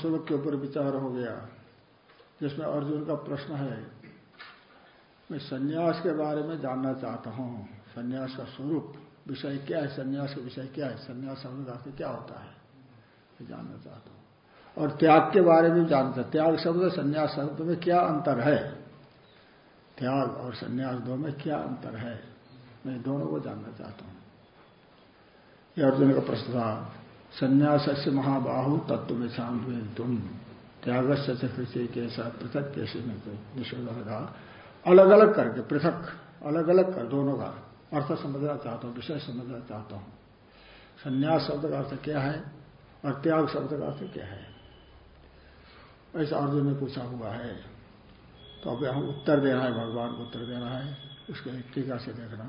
श्लोक के ऊपर विचार हो गया, जिसमें अर्जुन का प्रश्न है, मैं सन्यास के बारे में जानना चाहता हूँ। सन्यास का स्वरूप, विषय क्या है? सन्यास का विषय क्या है? सन्यास शब्द का क्या होता है? मैं जानना चाहता हूँ। और त्याग के बारे में जानता त्याग शब्द सन्यास शब्द में क्या अंतर है? त्याग और सन्यास दो में क्या अंतर है? मैं दोनों को जानना चाहता हूँ। यह अर्जुन का प्रश्न था। संन्यास से महाबाहु तत्व में शांत तुम त्याग से कृषि के साथ पृथक कैसे में निषेध। कहा अलग अलग करके, पृथक अलग अलग कर, दोनों का अर्थ समझना चाहता हूँ, विषय समझना चाहता हूँ। संन्यास शब्द का अर्थ क्या है और त्याग शब्द का अर्थ क्या है? ऐसा अर्जुन ने पूछा हुआ है। तो अब हम उत्तर देना है, भगवान को उत्तर देना है, उसके टीका से देखना।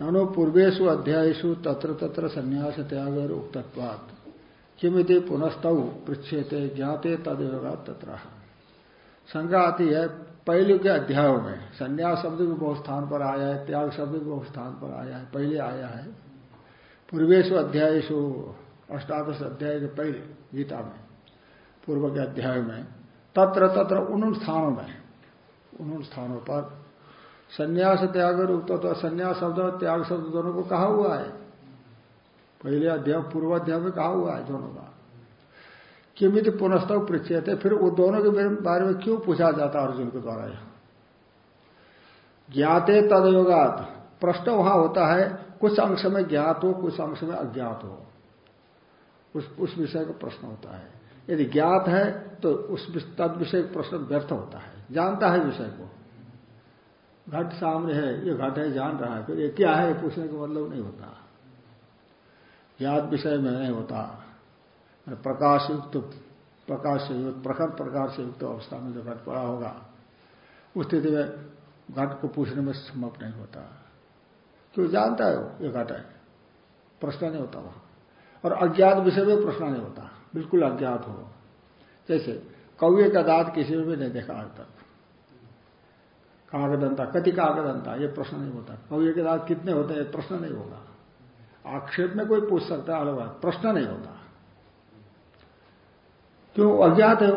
ननो पूर्वेशु अध्यायु तत्र तत्र संन्यास त्याग और उक्तत्वात् किमिति पुनस्तौ पृछेते ज्ञाते तदयोगा तत्र। शंका आती है पहले के अध्यायों में संन्यास शब्द भी बहुत स्थान पर आया है, त्याग शब्द भी बहुत स्थान पर आया है, पहले आया है। पूर्वेशु अध्यायु अष्टादश अध्याय के पहले गीता में पूर्व के अध्याय में, तत्र तत्र उन स्थानों में उन स्थानों पर संन्यास त्याग रूप तो संन्यास शब्द और त्याग शब्द दोनों को कहा हुआ है। पहले अध्याय पूर्व अध्याय में कहा हुआ है दोनों का। किमित पुनस्तव पृछ्य थे फिर वो दोनों के बारे में क्यों पूछा जाता अर्जुन के द्वारा यहाँ? ज्ञाते तदयोगात। प्रश्न वहाँ होता है, कुछ अंश में ज्ञात हो, कुछ अंश में अज्ञात हो। उस उस विषय का प्रश्न होता है। यदि ज्ञात है तो उस तद विषय प्रश्न व्यर्थ होता है। जानता है विषय को। घट सामने है, ये घट है, जान रहा है। फिर ये क्या है पूछने का मतलब नहीं होता। याद विषय में नहीं होता। प्रकाश युक्त प्रकाश से युक्त प्रखर प्रकार से युक्त अवस्था में जो घट पड़ा होगा, उस स्थिति में घट को पूछने में संभव नहीं होता। क्यों जानता है वो, ये घट है? प्रश्न नहीं होता वहाँ। और अज्ञात विषय में प्रश्न नहीं होता। बिल्कुल अज्ञात हो। जैसे कौए का दांत किसी में भी नहीं देखा आज तक। कागदंता कति कागदंता ये प्रश्न नहीं होता। कौए के दांत कितने होते हैं प्रश्न नहीं होगा। आक्षेप में कोई पूछ सकता है अलग प्रश्न नहीं होता। क्यों अज्ञात है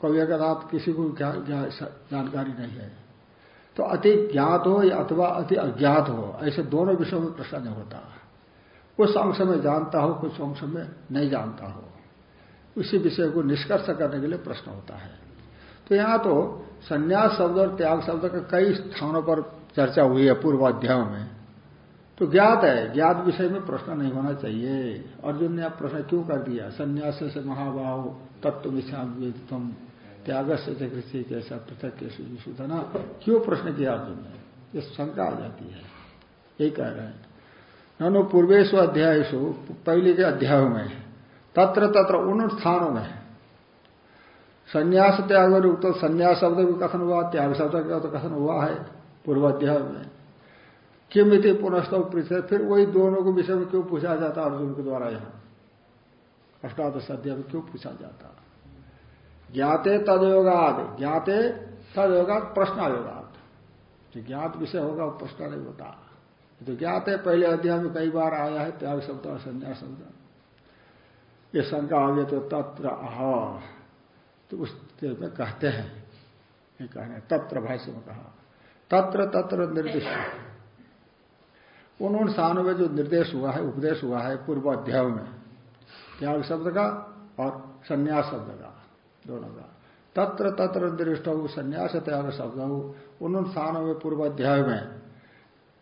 कौए का दांत किसी को जानकारी नहीं है। तो अति ज्ञात हो या अथवा अति अज्ञात हो, ऐसे दोनों विषयों में प्रश्न नहीं होता। कुछ अंश में जानता हो, कुछ अंश में नहीं जानता हो। उसी विषय को निष्कर्ष करने के लिए प्रश्न होता है। तो यहाँ तो संन्यास शब्द और त्याग शब्द का कई स्थानों पर चर्चा हुई है पूर्व अध्याय में। तो ज्ञात है, ज्ञात विषय में प्रश्न नहीं होना चाहिए। अर्जुन ने आप प्रश्न क्यों कर दिया? संन्यास से महाभाव, तत्व विषाम त्याग से कृषि कैसा पृथक कैसे ना क्यों प्रश्न किया अर्जुन ने? ये शंका आ जाती है। यही कह रहे हैं। ननु पूर्वेश अध्यायसु पहले के अध्यायों में, तत्र तत्र उन स्थानों में संन्यास त्याग तो संन्यास शब्द भी कथन हुआ, त्याग शब्द का तो कथन हुआ है पूर्वाध्याय में। किम इति पुनस्तव पृथ्वी, फिर वही दोनों के विषय में क्यों पूछा जाता अर्जुन के द्वारा यहाँ? अष्टादश अध्याय में क्यों पूछा जाता? ज्ञाते तदयोगाद, ज्ञाते तदयोगात प्रश्नायोगात जो ज्ञात विषय होगा वो प्रश्न नहीं होता। तो ज्ञात है पहले अध्याय में कई बार आया है, त्याग शब्द और संन्यास शब्द। ये शंका आ तो तत्र आह तो उस में कहते हैं। ये कहने तत्र भाष्य में कहा, तत्र तत्र निर्देश। उन उन स्थानों में जो निर्देश हुआ है, उपदेश हुआ है, पूर्व अध्याय में, त्याग शब्द का और संन्यास शब्द का, दोनों का। तत्र तत्र निर्दिष्ट हो संन्यास त्याग शब्द हो उन उन स्थानों में पूर्व अध्याय में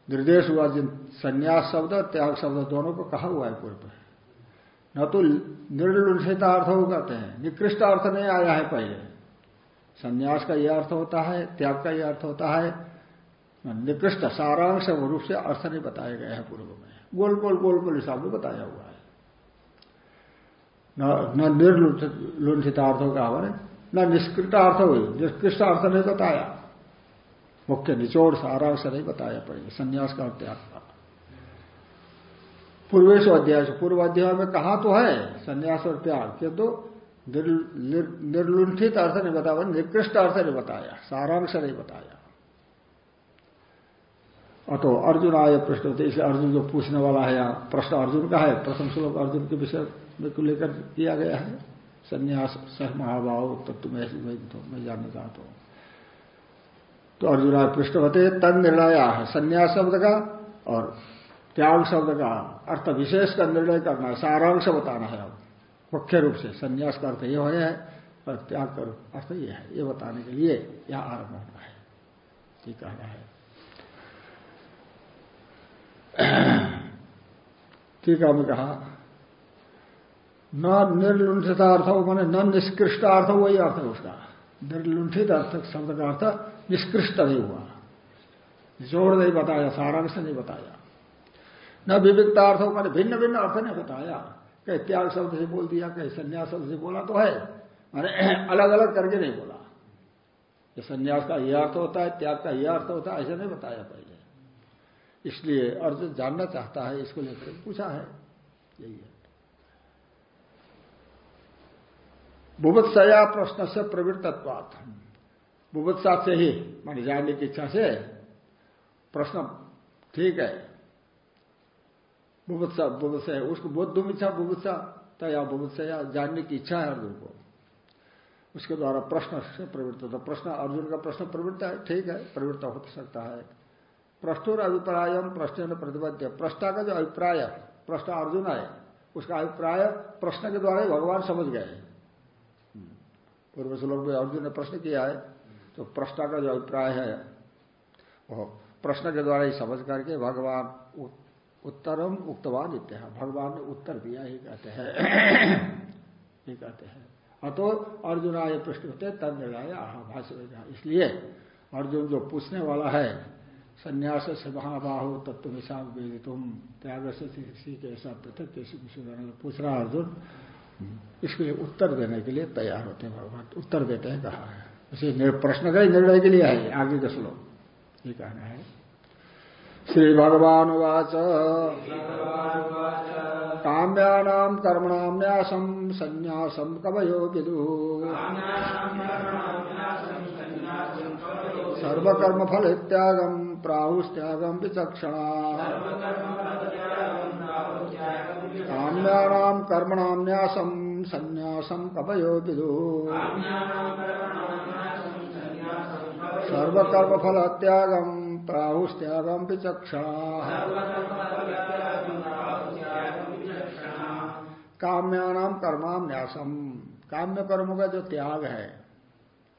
निर्देश हुआ, जिन संन्यास शब्द, त्याग शब्द दोनों को कहा हुआ है पूर्व। न तो निर्लुषित अर्थ हो कहते हैं। निकृष्ट अर्थ नहीं आया है पहले। संन्यास का यह अर्थ होता है, त्याग का यह अर्थ होता है। निकृष्ट, सारांश रूप से अर्थ नहीं बताया गया है पूर्व में। गोल गोल गोल गोल हिसाब में बताया हुआ है। न निर्लुंठित अर्थ का न निष्कृत अर्थ हुई निष्कृष्ट अर्थ नहीं बताया। मुख्य निचोड़, सारांश नहीं बताया पड़ेगा संन्यास का पूर्वेश अध्याय पूर्व अध्याय में कहा तो है, संन्यास और त्याग किंतु तो निर्लुंठित अर्थ नहीं बताया, निकृष्ट अर्थ नहीं बताया, सारांश नहीं बताया। अतो अर्जुन आय प्रश्न होते इसलिए अर्जुन जो पूछने वाला है यहाँ प्रश्न अर्जुन का है, प्रथम श्लोक अर्जुन के विषय में को लेकर किया गया है, संन्यास, सह महाभाव तत्व में ऐसी मैं जानना चाहता हूँ। तो अर्जुन आय पृष्ठ होते, तन निर्णय संन्यास शब्द का, और त्याग शब्द का अर्थ विशेष का निर्णय करना है सारांश बताना है अब। मुख्य रूप से संन्यास का अर्थ ये है, और त्याग का अर्थ ये है। ये बताने के लिए यह आरंभ होना है। ये कहना है। टीका में कहा, न निर्लुंठिता अर्थ हो मैंने न निष्कृष्ट अर्थ हो वही अर्थ है उसका। निर्लुंठित अर्थ, शब्द का अर्थ निष्कृष्ट नहीं हुआ। जोड़ नहीं बताया, सारांश नहीं बताया। न विविधता अर्थ हो, मैंने भिन्न भिन्न अर्थ नहीं बताया। कहीं त्याग शब्द से बोल दिया, कहीं संन्यास शब्द से बोला तो है। मैंने अलग अलग करके नहीं बोला। संन्यास का यह अर्थ होता है, त्याग का यह अर्थ होता है, ऐसे नहीं बताया पहले। इसलिए अर्जुन जानना चाहता है, इसको लेकर पूछा है। यही है। बुभत्सया प्रश्न से प्रवृत्तत्वात। बुभत्सा से ही, मान जानने की इच्छा से प्रश्न ठीक है। बुभत्सा बुभत्सा उसको बोध इच्छा, बुभत्सा। तया बुभत्सया जानने की इच्छा है अर्जुन को। उसके द्वारा प्रश्न से प्रवृत्त होता प्रश्न, अर्जुन का प्रश्न प्रवृत्त है। ठीक है, प्रवृत्त हो सकता है। प्रश्नोर अभिप्राय प्रश्न प्रतिबद्ध प्रश्न का जो अभिप्राय प्रश्न अर्जुन है उसका अभिप्राय प्रश्न के द्वारा ही भगवान समझ गए। पूर्व श्लोक में अर्जुन ने प्रश्न किया है तो प्रश्न का जो अभिप्राय है वो प्रश्न के द्वारा ही समझ करके भगवान उत्तरम उक्तवान इत्या भगवान ने उत्तर दिया ही कहते हैं। ये कहते हैं। अतो अर्जुन आय प्रश्न होते तब निर्णय आह भाष्य इसलिए अर्जुन जो पूछने वाला है संन्यास से महाबाहो तत्व वेद तुम त्याग से के ऐसा पृथक कैसे पूछ रहा अर्जुन इसके लिए उत्तर देने के लिए तैयार होते हैं भगवान। उत्तर देते हैं कहा है? उसे प्रश्न का ही निर्णय के लिए है आगे का श्लोक। ये कहना है श्री भगवान वाच काम्याम कर्मणाम्यासम संन्यासम कवयो विदु सर्वकर्म फल त्यागम प्राहुस्त्यागम विचक्षणा। काम्याम कर्मणाम न्यासम संन्यासम कपयो विदु सर्वकर्म फल त्यागम प्राहुष त्यागम विचक्षणा। काम्यानाम कर्माम न्यासम। काम्य कर्मों का जो त्याग है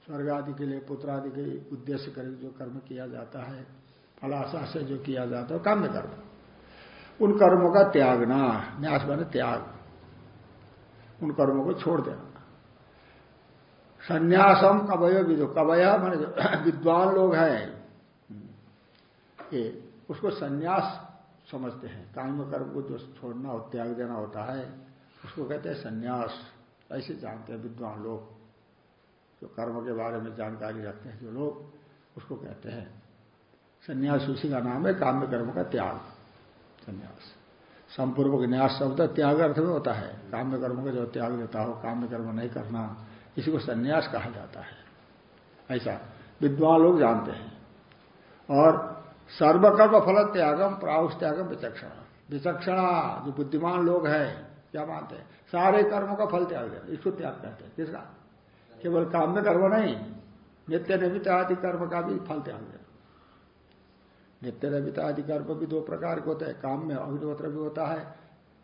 स्वर्ग आदि के लिए पुत्र आदि के उद्देश्य कर जो कर्म किया जाता है फलाशा से जो किया जाता है काम्य कर्म उन कर्मों का त्यागना, न्यास बने त्याग। उन कर्मों को छोड़ देना। संन्यासम कवय विदो। कवय मान विद्वान लोग हैं। ये उसको संन्यास समझते हैं। काम्य कर्म को जो छोड़ना और त्याग देना होता है, उसको कहते हैं संन्यास। ऐसे जानते हैं विद्वान लोग। जो कर्म के बारे में जानकारी रखते हैं, जो लोग उसको कहते हैं। संन्यास उसी का नाम है, काम्य कर्म का त्याग। संन्यास। संपूर्वक न्यास शब्द त्याग अर्थ में होता है। काम्य कर्म का जो त्याग देता हो, काम्य कर्म नहीं करना। इसी को संन्यास कहा जाता है। ऐसा विद्वान लोग जानते हैं। और सर्वकर्म फल त्यागम प्राउस त्यागम, विचक्षणा। विचक्षणा, जो बुद्धिमान लोग हैं, क्या मानते हैं? सारे कर्मों का फल त्याग देना, इसको त्याग कहते हैं। किसका? केवल काम में कर्म नहीं, नित्य नैमित आदि कर्म का भी फल त्याग देना। नित्य नैमित आदि कर्म भी दो प्रकार के होते हैं। काम में अग्निहोत्र भी होता है,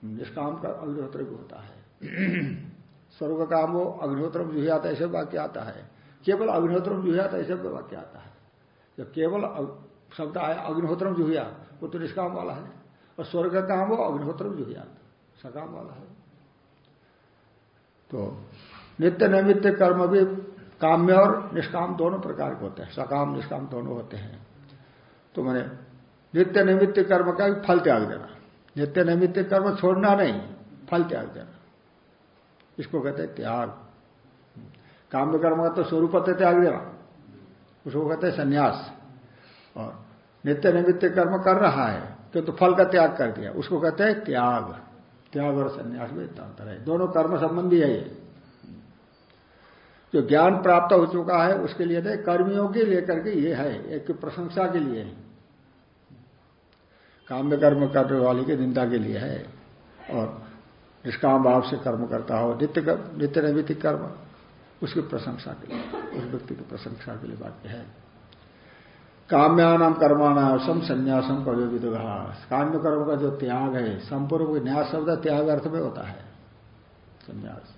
निष्काम का अग्निहोत्र भी होता है। स्वर्ग काम वो अग्निहोत्र जुहियात ऐसे वाक्य आता है। केवल अग्निहोत्र जुहियात ऐसे वाक्य आता है। जब केवल शब्द आया अग्निहोत्र जुहिया वो तो निष्काम वाला है। और स्वर्ग काम वो अग्निहोत्र जुहियात, सकाम वाला है। तो नित्य नैमित्य कर्म भी काम्य और निष्काम दोनों प्रकार के होते हैं। सकाम, निष्काम दोनों होते हैं। तो मैंने नित्य नैमित्य कर्म का फल त्याग देना। नित्य नैमित्य कर्म छोड़ना नहीं, फल त्याग देना। इसको कहते हैं त्याग। काम्य कर्म का तो स्वरूप त्याग देना। उसको कहते हैं संन्यास। और नित्य नैमित्य कर्म कर रहा है किंतु तो फल का त्याग कर दिया। उसको कहते हैं त्याग। त्याग और संन्यास में इतना अंतर है। दोनों कर्म संबंधी है ये। जो ज्ञान प्राप्त हो चुका है, उसके लिए नहीं कर्मियों के लेकर के ये है। एक प्रशंसा के लिए। काम्य कर्म करने वाले की निंदा के लिए है। और निष्काम भाव से कर्म करता हो, नित्य नित्य नैमितिक कर्म, उसकी प्रशंसा के लिए, उस व्यक्ति की प्रशंसा के लिए वाक्य है। काम्यानाम कर्माणाम सम संन्यासम कवि विदुघा काम्य कर्म का जो त्याग है, संपूर्ण न्यास शब्द त्याग अर्थ में होता है। संन्यास।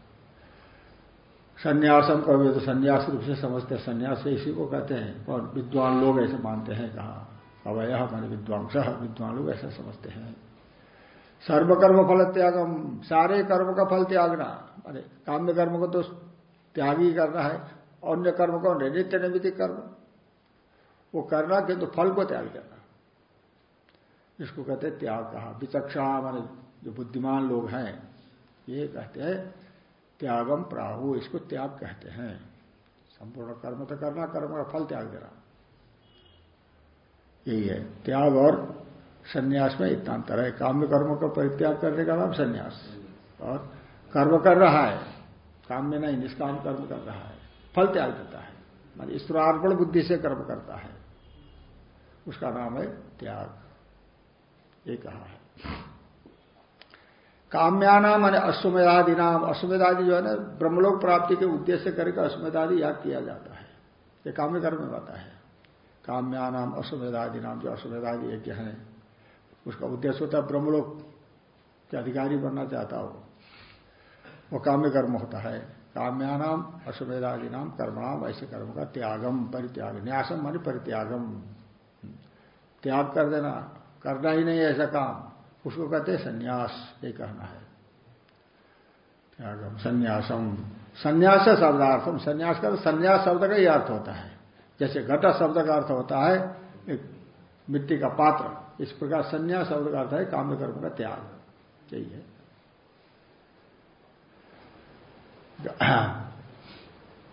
संन्यासम कवि तो संन्यास रूप से समझते हैं संन्यास इसी को कहते हैं। और विद्वान लोग ऐसे मानते हैं, कहा, अवय मान विद्वांस, विद्वान लोग ऐसा समझते हैं। सर्वकर्म फल त्यागम सारे कर्म का फल त्यागना अरे काम्य कर्म को तो त्याग ही करना है, अन्य कर्म है नित्य नैमितिक कर्म। वो करना किंतु तो फल को त्याग करना। इसको कहते त्याग कहा। विचक्षा माने जो बुद्धिमान लोग हैं, ये कहते हैं त्यागम प्राहु, इसको त्याग कहते हैं। संपूर्ण कर्म तो करना, कर्म का फल त्याग देना। यही है। त्याग और संन्यास में इतना अंतर है। काम्य कर्म का परित्याग करने का नाम संन्यास। और कर्म कर रहा है, काम में नहीं, निष्काम कर्म कर रहा है, फल त्याग देता है। मान ईश्वरार्पण बुद्धि से कर्म करता है। उसका नाम है त्याग। ये कहा है। काम्याना माने अश्वमेधादि नाम अश्वमेधादि जो है ना, ब्रह्मलोक प्राप्ति के उद्देश्य करके अश्वमेधादि याद किया जाता है। ये काम्य कर्म में आता है। काम्यानाम अश्वमेधादि नाम जो अश्वमेधादि यज्ञ है उसका उद्देश्य होता है ब्रह्मलोक के अधिकारी बनना चाहता हो। वो काम्य कर्म होता है। काम्यानाम, अश्वमेधादि नाम, कर्मणाम, ऐसे कर्म का त्यागम, परित्याग, न्यासम मानी परित्यागम। त्याग कर देना, करना ही नहीं ऐसा काम। उसको कहते हैं संन्यास, ये कहना है। त्यागम, संन्यासम। संन्यास शब्दार्थम संन्यास का संन्यास शब्द का ही अर्थ होता है। जैसे घटा शब्द का अर्थ होता है मिट्टी का पात्र। इस प्रकार संन्यास शब्द का अर्थ है काम्य कर्म का त्याग। यही है।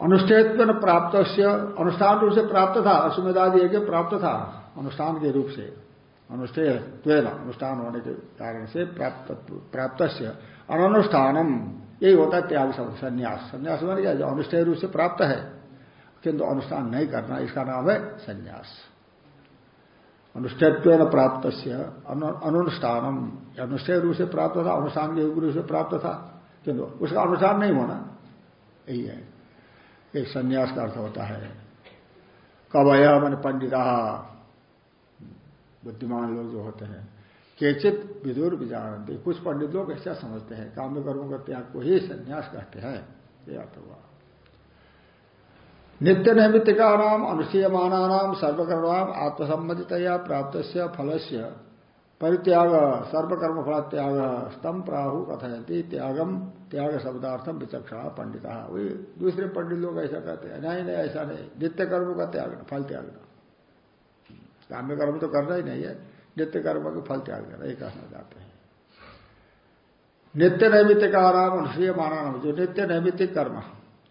अनुष्ठेत्व प्राप्त अनुष्ठान रूप से प्राप्त था, अश्वमेधादि यज्ञ प्राप्त था, अनुष्ठान के रूप से। अनुष्ठेय अनुष्ठान होने के कारण से प्राप्त प्राप्त अनुष्ठानम यही होता है त्याग शब्द, संन्यास। संन्यास बन गया जो अनुष्ठेय रूप से प्राप्त है। किंतु अनुष्ठान नहीं करना, इसका नाम है संन्यास। अनुष्ठत्व प्राप्त अनुष्ठानम। अनुष्ठेय रूप से प्राप्त था, अनुष्ठान के रूप से प्राप्त था। किंतु उसका अनुष्ठान नहीं होना, यही है। एक संन्यास का अर्थ होता है। कवय मन पंडिता। बुद्धिमान लोग जो होते हैं, केचित विदुर विचारते कुछ पंडित लोग ऐसा समझते हैं काम्य कर्मों का त्याग को ही संन्यास कहते हैं। ये अर्थ हुआ। नित्य नैमित्तिका नाम अनुष्ठीयमाना नाम सर्वकर्णाम आत्मसम्मति प्राप्त फल से परित्याग सर्वकर्म फल त्याग स्तम प्राहु कथयती त्यागम त्याग शब्दार्थम विचक्षणा पंडिता वही दूसरे पंडित लोग ऐसा कहते हैं। नहीं नहीं, ऐसा नहीं। नित्य कर्म का त्याग फल त्यागना काम्य कर्म तो करना ही नहीं है। नित्य कर्म का फल त्याग देना ये कहना चाहते हैं। नित्य नैमित्तिक आराम अनुशीय माना जो नित्य नैमित्तिक कर्म,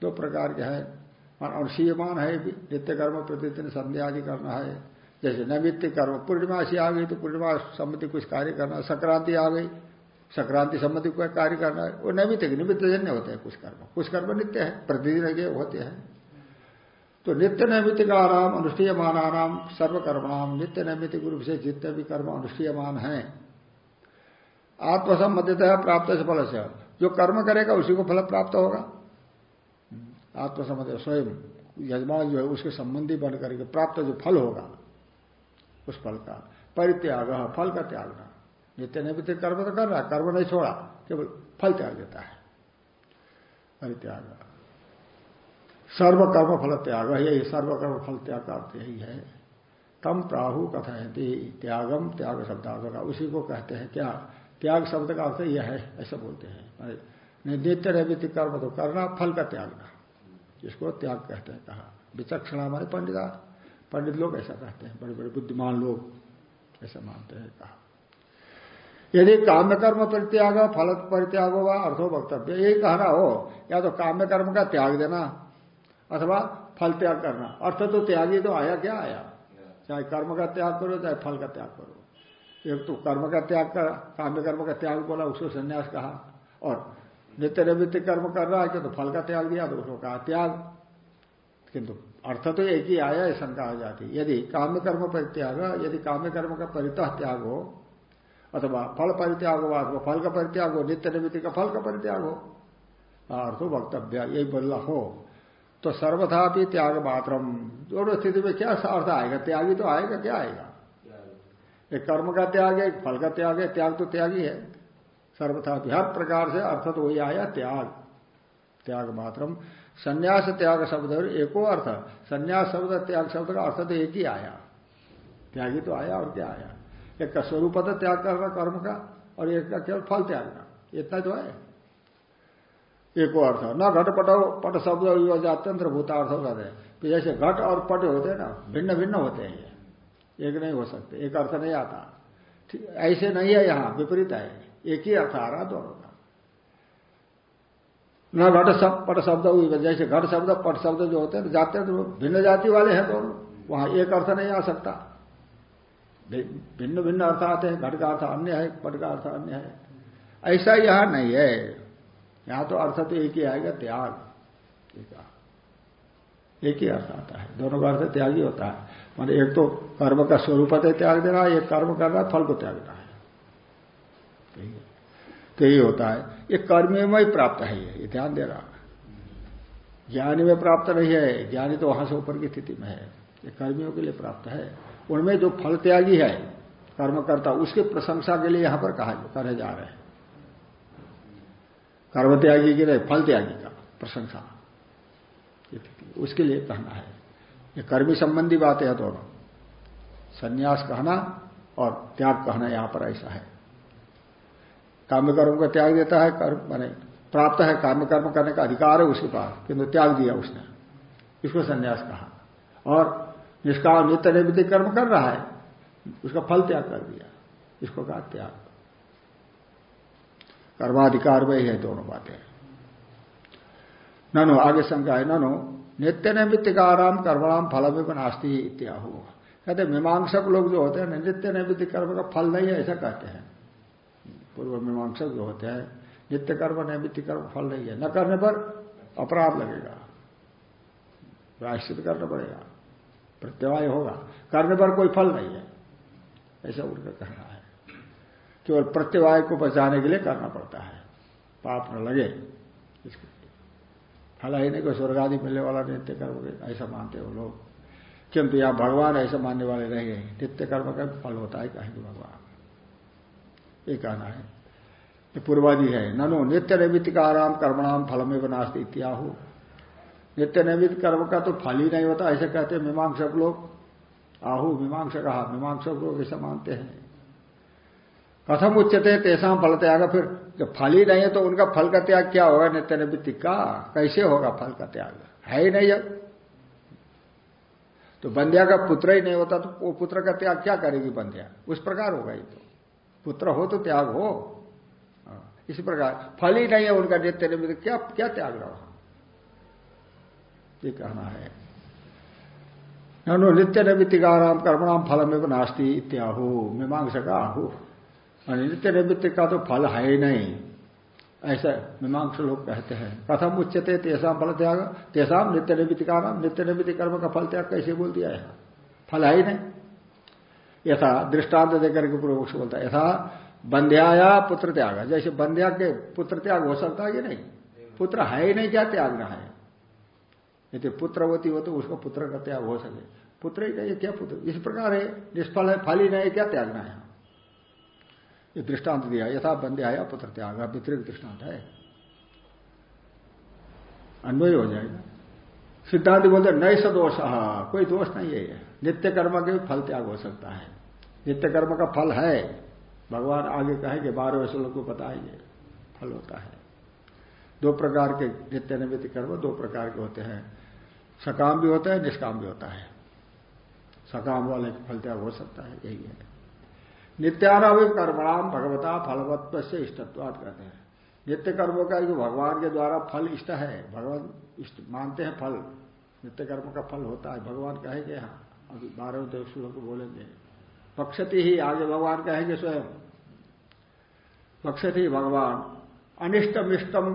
दो प्रकार के हैं। अनुशीयमान है नित्य कर्म प्रतिदिन संध्या आदि करना है। जैसे नैमित्तिक कर्म, पूर्णिमासी आ गई तो पूर्णिमा संबंधी कुछ कार्य करना संक्रांति आ गई, संक्रांति संबंधी कोई कार्य करना है। वो नैमित्तिक निमित्त जन्य होते हैं कुछ कर्म। कुछ कर्म नित्य है, प्रतिदिन के होते हैं। तो नित्य नैमित्तिक आराम अनुष्ठीय मानानाम सर्वकर्मणाम, नित्य नैमित्तिक रूप से जितने भी कर्म अनुष्ठीयमान है। आत्मसम्मत प्राप्त से फल से जो कर्म करेगा, उसी को फल प्राप्त होगा। आत्मसम्मत स्वयं यजमान जो है, उसके संबंधी बन करके प्राप्त जो फल होगा, उस फल का परित्याग, फल का त्यागना नित्य नैमित्तिक कर्म तो कर रहा कर्म नहीं छोड़ा, केवल फल त्याग देता है। परित्याग। सर्वकर्म फल त्याग, यही सर्वकर्म फल त्याग का अर्थ यही है। तम प्राहु कथयती त्यागम त्याग शब्दार्थ का। उसी को कहते हैं, क्या? त्याग शब्द का अर्थ यह है, ऐसा बोलते हैं। नित्य नैमित्तिक कर्म तो करना, फल का त्यागना। इसको त्याग कहते हैं, कहा। विचक्षणा हमारे पंडिता पंडित लोग ऐसा कहते हैं बड़े बड़े बुद्धिमान लोग ऐसा मानते हैं, कहा। यदि काम्य कर्म परित्याग, फल परित्याग होगा अर्थो वक्तव्य, यही कहना हो, या तो काम्य कर्म का त्याग देना, अथवा फल त्याग करना। अर्थ तो त्यागी तो आया क्या आया? चाहे कर्म का त्याग करो, चाहे फल का त्याग करो। एक तो कर्म का त्याग कर काम्य कर्म का त्याग बोला, उसको संन्यास कहा, और नित्य निवृत्ति कर्म कर रहा है तो फल का त्याग दिया तो उसको कहा त्याग। किंतु अर्थ तो एक ही आया है शंका आ जाती यदि काम्य कर्म परित्याग यदि काम्य कर्म का परितः त्याग हो अथवा फल परित्याग हो अथवा फल का परित्याग हो नित्य निमित्त का फल का परित्याग हो अर्थ वक्तव्य यही बोलना हो तो सर्वथा भी त्याग मात्र दोनों स्थिति में क्या अर्थ आएगा? त्यागी तो आएगा क्या आएगा? एक कर्म का त्याग है एक फल का त्याग है त्याग तो त्यागी है। सर्वथा हर प्रकार से अर्थ तो वही आया त्याग। त्याग मात्रम। संन्यास त्याग शब्द एको अर्थ। संन्यास शब्द त्याग शब्द का अर्थ तो एक ही आया। त्यागी तो आया और क्या आया? एक का स्वरूप त्याग करना, कर्म का, और एक का केवल फल त्यागना। इतना तो है। एको अर्थ। न घट पट पट शब्द अत्यंत भूतार्थ होता है। तो जैसे घट और पट होते हैं ना भिन्न भिन्न होते हैं ये। एक नहीं हो सकते, एक अर्थ नहीं आता। ऐसे नहीं है यहाँ, विपरीत है। एक ही अर्थ आ रहा दोनों का। न घट सब पट शब्द जैसे घट शब्द, पट शब्द जो होते हैं, जाते हैं तो भिन्न जाति वाले हैं दोनों। वहाँ एक अर्थ नहीं आ सकता। भिन्न भिन्न अर्थ आते हैं, घट का अर्थ अन्य है, पट का अर्थ अन्य है। ऐसा यहाँ नहीं है। यहाँ तो अर्थ तो एक ही आएगा, त्याग। एक ही अर्थ आता है। दोनों का अर्थ त्याग ही होता है। मान एक तो कर्म का स्वरूप त्याग देना, एक कर्म करना फल को त्यागना है। तो यही होता है। ये कर्मियों में प्राप्त है ये ध्यान दे रहा ज्ञानी में प्राप्त नहीं है, ज्ञानी तो वहाँ से ऊपर की स्थिति में है। ये कर्मियों के लिए प्राप्त है। उनमें जो फल त्यागी है कर्म करता उसकी प्रशंसा के लिए यहाँ पर कहा, करे जा रहे हैं। कर्म त्यागी की नहीं, फल त्यागी का प्रशंसा। उसके लिए कहना है। ये कर्मी संबंधी बातें हैं दोनों। संन्यास कहना और त्याग कहना यहाँ पर ऐसा है। काम्य कर्म का त्याग देता है, कर्म माने प्राप्त है काम्य कर्म करने का अधिकार है उसके पास किंतु त्याग दिया उसने। इसको संन्यास कहा। और निष्काम नित्य निवृत्ति कर्म कर रहा है, उसका फल त्याग कर दिया। इसको कहा त्याग। कर्माधिकार में ही दोनों बातें। ननो, आगे शंका है, ननो, नित्य आराम कर्मणाम फल में नास्ती इत्याहु। कहते मीमांसक लोग जो होते हैं, नित्य नैमित्त कर्म का फल नहीं है, ऐसा कहते हैं। पूर्व मीमांसक जो होते हैं, नित्य कर्म नैमित्त कर्म, फल नहीं है। न करने पर अपराध लगेगा। प्रायश्चित करना पड़ेगा। प्रत्यवाय होगा। करने पर कोई फल नहीं है। ऐसा उनका कहना है। केवल प्रत्यवाय को बचाने के लिए करना पड़ता है। पाप न लगे। इसके फल ही नहीं, कोई स्वर्ग आदि मिलने वाला नित्य कर्म ऐसा मानते हो लोग। किंतु यहाँ भगवान ऐसा मानने वाले नहीं है। नित्य कर्म का फल होता है कहेंगे भगवान। ये कहना है। ये पूर्वादि है। ननु, नित्य नैमित्त का आराम कर्मणाम फल में बनास्ती इत्याहु। नित्य नैमित्त कर्म का तो फल ही नहीं होता, ऐसे कहते हैं मीमांसक लोग। आहु मीमांसा कहा मीमांसक लोग ऐसा मानते हैं। कथम उच्चते तेसा फल त्याग, फिर जब फल ही नहीं है तो उनका फल का त्याग क्या होगा? नित्य निवृत्ति का? कैसे होगा फल का त्याग? है ही नहीं जब तो बंध्या का पुत्र ही नहीं होता तो वो पुत्र का त्याग क्या करेगी बंध्या? उस प्रकार होगा ये तो। पुत्र हो तो त्याग हो। हाँ, इसी प्रकार फल ही नहीं है उनका नित्य निमित्त क्या क्या त्याग रहा ये कहना है। ननु नित्य नैमित्तिकाराम कर्मणाम फल में नास्ती इत्याहु। मीमांस का आहु। नित्य निमित्त का तो फल है ही नहीं। ऐसा मीमांस लोग कहते हैं। कथम उच्चते तेसाम फल त्याग तेसाम नित्य नैमित्तिकाराम नित्य निमित्त कर्म का फल त्याग कैसे बोल दिया है? फल है ही नहीं। यथा दृष्टांत देकर के पूर्व बोलता है, यथा, बंध्याया पुत्र त्याग। जैसे बंध्या के पुत्र त्याग हो सकता है कि नहीं? पुत्र है ही नहीं, क्या त्यागना है? यदि पुत्रवती हो तो उसको पुत्र का त्याग हो सके। पुत्र ही नहीं, क्या पुत्र? इस प्रकार है, निष्फल है, फल ही नहीं, क्या त्यागना है ये दृष्टांत दिया, यथा, बंध्याया पुत्र त्याग वितरित दृष्टांत है। अन्वय हो जाएगा। सिद्धांत बोलते नई सदोष कोई दोष नहीं है नित्य कर्म के फल त्याग हो सकता है। नित्य कर्म का फल है। भगवान आगे कहेंगे बारह श्लोक को बताएँगे फल होता है। दो प्रकार के नित्य निमित्त कर्म दो प्रकार के होते हैं। सकाम भी होता है, निष्काम भी होता है। सकाम वाले फल त्याग हो सकता है, यही है। नित्यानव कर्मणाम भगवता फलवत्व से इष्टत्वाद कहते हैं। नित्य कर्मों का जो भगवान के द्वारा फल इष्ट है। भगवान इष्ट मानते हैं फल। नित्य कर्म का फल होता है। भगवान कहेंगे हाँ अभी बारह देव श्लोक बोलेंगे। पक्षति ही आगे भगवान कहेंगे स्वयं। पक्षति भगवान। अनिष्टम इष्टम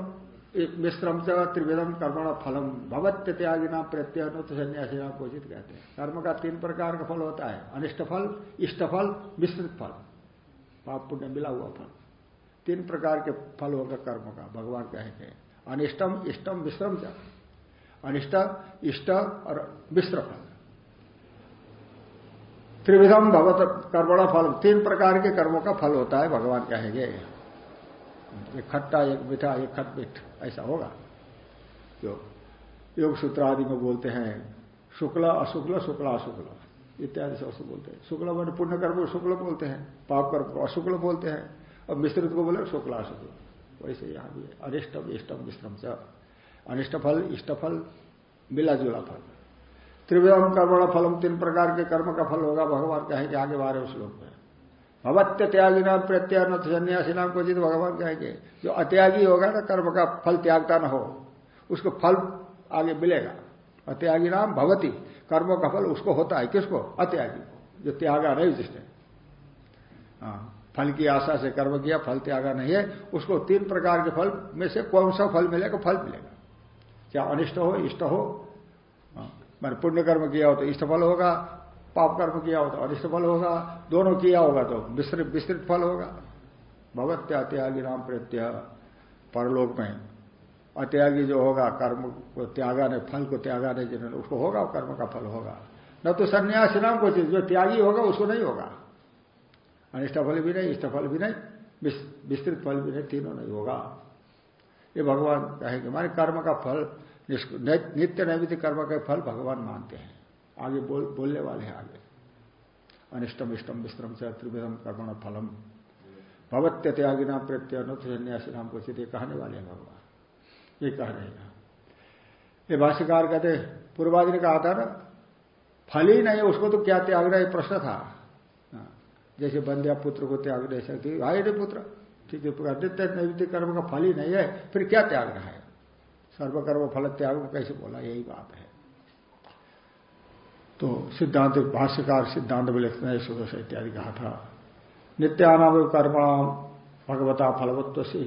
मिश्रम च त्रिविधम कर्मण फलम भवत्य त्यागिना प्रत्यय तो सन्यासी घोषित कहते हैं। कर्म का तीन प्रकार का फल होता है। अनिष्ट फल इष्ट फल मिश्रित फल पाप पुण्य मिला हुआ फल। तीन प्रकार के फल होगा कर्म का, भगवान कहेंगे। अनिष्टम इष्टम विश्रम क्या अनिष्ट, इष्ट और मिश्र फल त्रिविधम भगवत कर्मणा फल तीन प्रकार के कर्मों का फल होता है, भगवान कहेंगे। एक खट्टा, एक मीठा, एक खट मिठ ऐसा होगा। जो योग सूत्र आदि में बोलते हैं, शुक्ल, अशुक्ल शुक्ल, अशुक्ल। इत्यादि से बोलते हैं। शुक्ल मैंने पुण्य कर्म को शुक्ल बोलते हैं। पाप कर्म को अशुक्ल बोलते हैं। और मिश्रित को बोले शुक्ल, अशुक्ल। वैसे यहाँ भी अनिष्टम, इष्टम, मिश्रम च। अनिष्ट फल मिला जुला फल। त्रिविधम कर्मण फलम तीन प्रकार के कर्म का फल होगा भगवान कहेंगे आगे बारे उस लोग में। भवत्य त्यागी नाम प्रत्याग न सन्यासी नाम को जित भगवान कहेंगे जो अत्यागी होगा ना कर्म का फल त्यागता न हो उसको फल आगे मिलेगा। अत्यागी नाम भवती कर्मों का फल उसको होता है। किसको? अत्यागी जो त्यागा नहीं जिसने। हाँ फल की आशा से कर्म किया फल त्यागा नहीं है उसको तीन प्रकार के फल में से कौन सा फल मिलेगा? फल मिलेगा। चाहे अनिष्ट हो इष्ट हाँ, मैंने पुण्य कर्म किया हो तो इष्टफल होगा, पाप कर्म किया हो तो अनिष्ट फल होगा, दोनों किया होगा तो विस्तृत विस्तृत फल होगा। भगवत्या त्यागी नाम प्रत्यय परलोक में। अत्यागी जो होगा, कर्म को त्यागा ने फल को त्यागा ने जिन्होंने उसको होगा कर्म का फल होगा। न तो सन्यासी नाम को जो त्यागी होगा, उसको नहीं होगा। अनिष्ट फल भी नहीं, इष्ट फल भी नहीं विस्तृत फल भी नहीं, तीनों नहीं होगा। ये भगवान कहेंगे, माने कर्म का फल नित्य नैवित कर्म का फल भगवान मानते हैं। आगे बोल, बोलने वाले हैं आगे। अनिष्टम इष्टम विश्रम से त्रिविधम कर्मण फलम। भवत्य त्यागिना प्रत्यय सन्यासी नाम को सीधे कहने वाले हैं भगवान। ये कह रहे हैं। ये भाष्यकार कहते पूर्वादि ने कहा था ना फल ही नहीं उसको तो क्या त्याग रहा प्रश्न था। हाँ, जैसे बंध्या पुत्र को त्याग नहीं सकती भाई रे पुत्र ठीक है नित्य नैवित कर्म का फल ही नहीं है फिर क्या त्याग रहा है? सर्वकर्म फल त्याग को कैसे बोला? यही बात है। तो सिद्धांत, भाष्यकार सिद्धांत में लिखते हैं सुदोष इत्यादि कहा था। नित्यानाम कर्माण भगवता फलवत्व से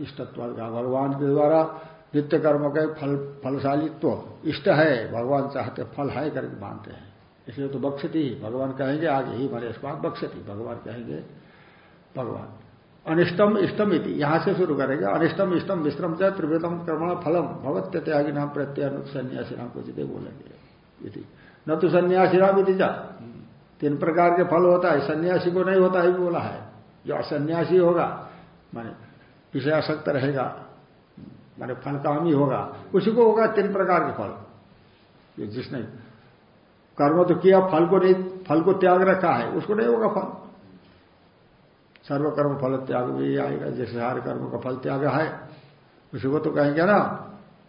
इष्टत्व का भगवान के द्वारा नित्य कर्म के फल, फलशालित्व इष्ट है। भगवान चाहते फल है करके मानते हैं। इसलिए तो बक्षती भगवान कहेंगे, आगे ही मरे बात बक्षती भगवान कहेंगे, भगवान। अनिष्टम इष्टम इति। यहाँ से शुरू करेंगे। अनिष्टम इष्टम विश्रम च त्रिवेदम कर्मण फलम भगवत्य त्यागी नाम प्रत्यय सन्यासी नाम को जिते बोलेंगे न तो सन्यासी नाम इति जा तीन प्रकार के फल होता है। सन्यासी को नहीं होता है बोला है। जो असन्यासी होगा, माने विषयाशक्त रहेगा, माने फलकामी होगा, उसी को होगा तीन प्रकार के फल। जिसने कर्म तो किया, फल को नहीं, फल को त्याग रखा है, उसको नहीं होगा फल। सर्वकर्म फल त्याग भी आएगा जैसे हर कर्म का फल त्याग है, उसी को तो कहेंगे ना,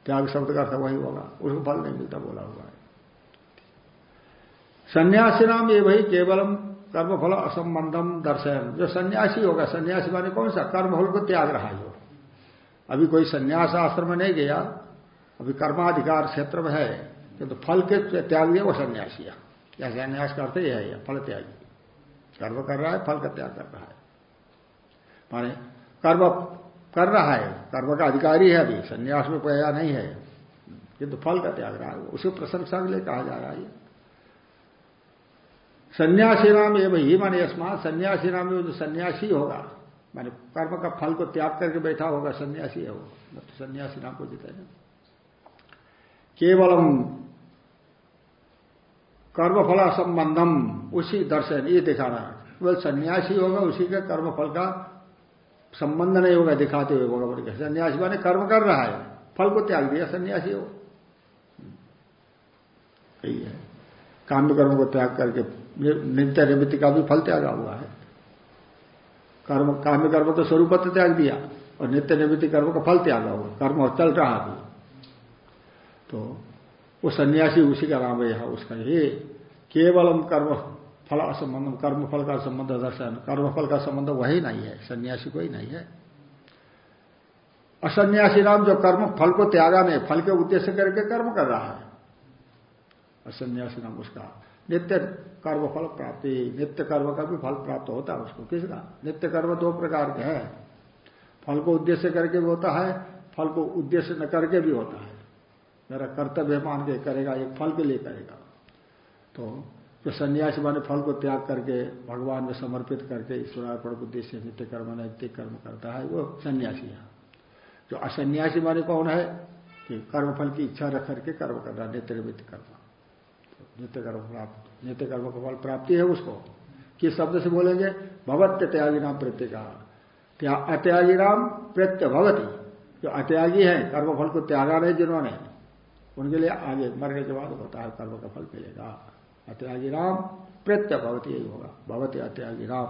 त्याग शब्द का अर्थ वही होगा, उसको फल नहीं मिलता बोला हुआ है। सन्यासी नाम ये भाई केवलम कर्मफल असंबंधम दर्शन जो सन्यासी होगा, सन्यासी माने कौन सा? कर्मफल को त्याग रहा जो अभी कोई सन्यास आश्रम में नहीं गया, अभी कर्माधिकार क्षेत्र में है, किंतु तो फल के त्याग दिया वो सन्यासी है। या सन्यास करते है या फल त्यागी। कर्म कर रहा है, फल का त्याग कर रहा है। माने कर्म कर रहा है, कर्म का अधिकारी है अभी, सन्यास में पया नहीं है। किंतु फल का त्याग रहा है उसे प्रशंसा के लिए कहा जा रहा है सन्यासी नाम एवं ही माने अस्मा सन्यासी नाम जो सन्यासी होगा, माने कर्म का फल को त्याग करके बैठा होगा, सन्यासी है वो तो सन्यासी नाम को जीते केवलम कर्मफल संबंधम उसी दर्शन, ये दिखाना। केवल सन्यासी होगा, उसी के कर्मफल का संबंध नहीं होगा दिखाते हुए होगा बोले सन्यासी माने कर्म कर रहा है, फल को त्याग दिया, सन्यासी हो। यही है। काम्य कर्म को त्याग करके नित्य निमित्त का भी फल त्यागा हुआ है। कर्म काम्य कर्म तो स्वरूप त्याग दिया और नित्य निमित्त कर्म का फल त्यागा हुआ। कर्म और चल रहा भी तो वो सन्यासी उसी का नाम है उसका ये केवलम कर्म फल असंबंध कर्म फल का संबंध दर्शन कर्म फल का संबंध वही नहीं है, सन्यासी को ही नहीं है। असन्यासी नाम जो कर्म, फल को त्यागा नहीं, फल के उद्देश्य करके कर्म कर रहा है। असन्यासी नाम उसका। नित्य कर्म फल प्राप्ति, नित्य कर्म का भी फल प्राप्त होता है उसको। किसका? नित्य कर्म दो प्रकार के है। फल को उद्देश्य करके भी होता है, फल को उद्देश्य न करके भी होता है। मेरा कर्तव्य मान के करेगा, एक फल के लिए करेगा। तो जो सन्यासी माने फल को त्याग करके भगवान में समर्पित करके ईश्वरार्पण बुद्धि से नित्य कर्म नैतिक कर्म करता है, वो सन्यासी है। जो असन्यासी माने कौन है? कि कर्म फल की इच्छा रख करके कर्म करना, नित्य निमित्त कर्म। नित्य कर्म प्राप्त, नित्य कर्म का फल प्राप्ति है उसको। किस शब्द से बोलेंगे? भवत्य त्यागी नाम प्रत्येका अत्यागी नाम प्रत्य भवती जो अत्यागी है, कर्मफल को त्यागा नहीं जिन्होंने, उनके लिए आगे मरने के बाद होता है, कर्म का फल मिलेगा। अत्यागी राम प्रत्य भवती, यही होगा। भवती अत्यागी राम।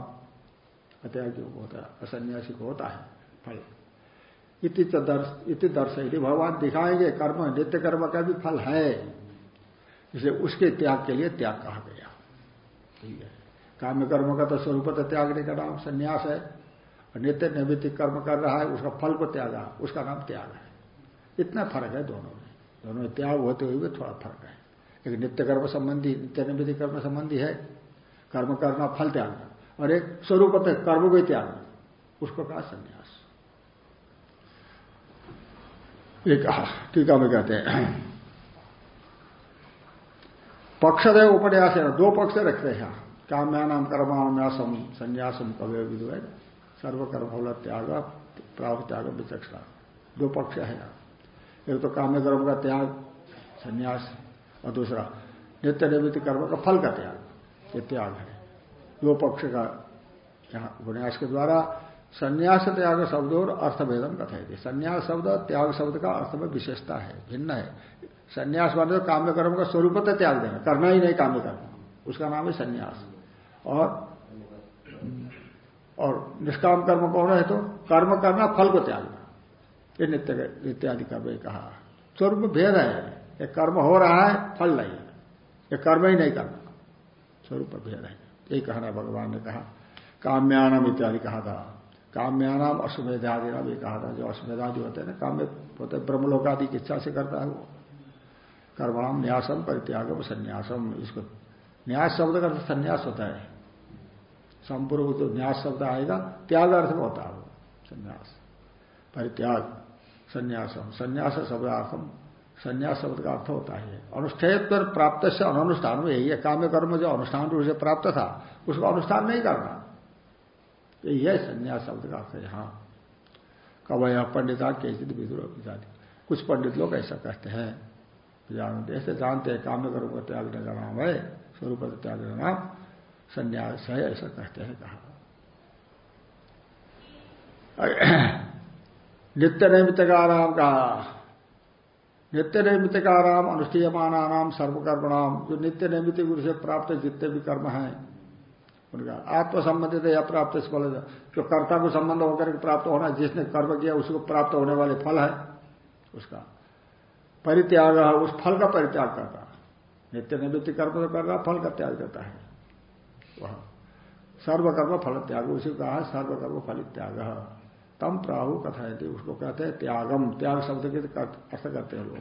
अत्यागी होता है, असन्यासी को होता है, फल। इति दर्श यदि भगवान दिखाएँगे, कर्म, नित्य कर्म का भी फल है। इसलिए उसके त्याग के लिए त्याग कहा गया। ठीक है। काम्य कर्म का तो स्वरूप तो त्यागने का नाम संन्यास है। और नित्य नैमित्तिक कर्म कर रहा है, उसका फल को त्यागा, उसका नाम त्याग है। इतना फ़र्क है दोनों में। दोनों में त्याग होते हुए भी थोड़ा फ़र्क है। एक नित्य कर्म संबंधी, नित्य नैमित्तिक कर्म संबंधी है। कर्म करना फल त्यागना और एक स्वरूप कर्म को त्याग। उसको कहा संन्यास। कहा, टीका में कहते हैं। पक्षदय उपन्यास है दो पक्ष रखते हैं। काम्यानाम कर्मान्यासम संन्यासम कवय सर्वकर्म फल त्याग, प्राप्त त्याग, विचक्षणा। दो पक्ष है। एक तो काम्य कर्म का त्याग, संन्यास। और दूसरा, नित्य निवृत्ति कर्म का फल का त्याग, ये त्याग है। दो पक्ष का यहाँ उपन्यास के द्वारा संन्यास त्याग शब्द और अर्थभेदम कथा थी संन्यास शब्द, त्याग शब्द का अर्थ में विशेषता है, भिन्न है। संन्यास माने तो काम्य कर्म का स्वरूप तो त्याग देना करना ही नहीं काम्य कर्म। उसका नाम है संन्यास। और और निष्काम कर्म कौन है तो कर्म करना फल को त्यागना। ये नित्य इत्यादि कर्म कहा। स्वरूप भेद है। ये कर्म हो रहा है, फल नहीं ये कर्म ही नहीं करना। स्वरूप भेद है। यही कहना भगवान ने कहा। काम्यानम इत्यादि कहा था। काम्यानाम अश्वमेधादि भी कहा था। जो अश्वमेधादि होते हैं ना, काम्य होते ब्रह्मलोक आदि की इच्छा से करता है वो। कर्माम न्यासम परित्यागम संन्यासम। इसको न्यास शब्द का अर्थ संन्यास होता है। संपूर्व तो न्यास शब्द आएगा, त्याग अर्थ में होता है वो। संन्यास। परित्याग, संन्यासम। संन्यास शब्दार्थम। संन्यास शब्द का अर्थ होता है। अनुष्ठेयत्व प्राप्त से अनुष्ठान में यही है। काम्य कर्म जो अनुष्ठान रूप से प्राप्त था, उसको अनुष्ठान नहीं करना। तो है संन्यास शब्द का अर्थ है यहाँ कवय पंडिता केचित विदुर कुछ पंडित लोग ऐसा कहते हैं। जानते, ऐसे जानते हैं काम्य कर्म का त्यागने का नाम है, स्वरूप त्यागने का नाम संन्यास है, ऐसा कहते हैं, कहा। नित्य नैमित्तकाराम कहा नित्य नैमित्तकाराम अनुष्ठीयमाना नाम सर्वकर्मणाम, जो नित्य नैमित्त गुरु से प्राप्त जितने भी कर्म हैं। उनका आत्म संबंधित या प्राप्त फल, जो कर्ता को संबंध होकर प्राप्त होना जिसने कर्म किया, उसको प्राप्त होने वाले फल है। उसका परित्याग उस फल का परित्याग करता नित्य निवृत्ति कर्म तो कर रहा, फल का त्याग करता है। वह सर्वकर्म फल त्याग, उसी कहा सर्वकर्म फल त्याग। तम प्राहु कथा उसको कहते हैं त्यागम। त्याग शब्द के अर्थ करते हैं लोग।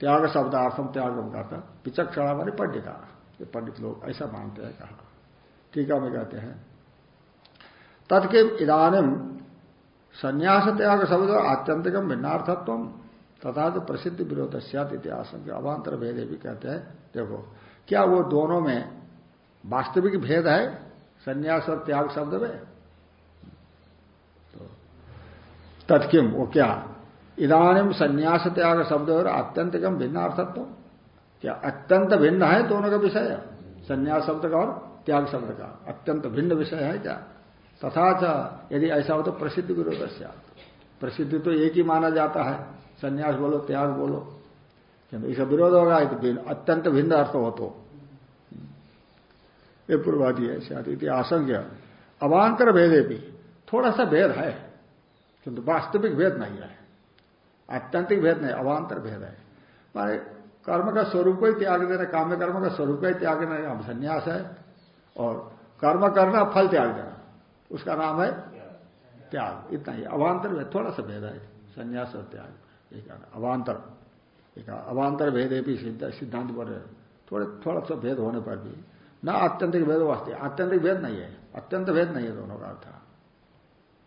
त्याग शब्दार्थम त्यागम करता विचक्षणा मानी पंडिता। ये पंडित लोग ऐसा मानते हैं कहा। टीका में कहते हैं। तत्के इधानिम संन्यास त्याग शब्द आत्यंतिकम भिन्नार्थत्व तथा जो प्रसिद्ध विरोध इतिहास के अवान्तर भेद भी कहते हैं। देखो, क्या वो दोनों में वास्तविक भेद है संन्यास और त्याग शब्द में तो तत्किम वो क्या? इधानिम संन्यास त्याग शब्द और आत्यंतिकम भिन्नार्थत्व। क्या अत्यंत भिन्न है दोनों का विषय? संन्यास शब्द का और त्याग शब्द का। अत्यंत भिन्न विषय है क्या? तथा यदि ऐसा हो तो प्रसिद्ध विरोध प्रसिद्ध तो एक ही माना जाता है। संन्यास बोलो, त्याग बोलो। किंतु इसका विरोध होगा अत्यंत भिन्न अर्थ हो तो। ये पूर्वादि है शादी आशंक्य। अवान्तर भेदे भी। थोड़ा सा भेद है। किंतु वास्तविक भेद नहीं है। आत्यंतिक भेद नहीं अवान्तर भेद है। माने कर्म का स्वरूप को ही त्याग देना, काम्य कर्म का स्वरूप का ही त्याग देना हम संन्यास है। और कर्म करना, फल त्याग देना, उसका नाम है त्याग। इतना ही अवान्तर भेद, थोड़ा सा भेद है। संन्यास और त्याग, एक अवान्तर एक अवान्तर भेद है भी सिद्धांत पर थोड़े, थोड़ा सा भेद होने पर भी, न आत्यंतिक भेद वास्तव आत्यंतिक भेद नहीं है। अत्यंत भेद नहीं है दोनों का अर्थ।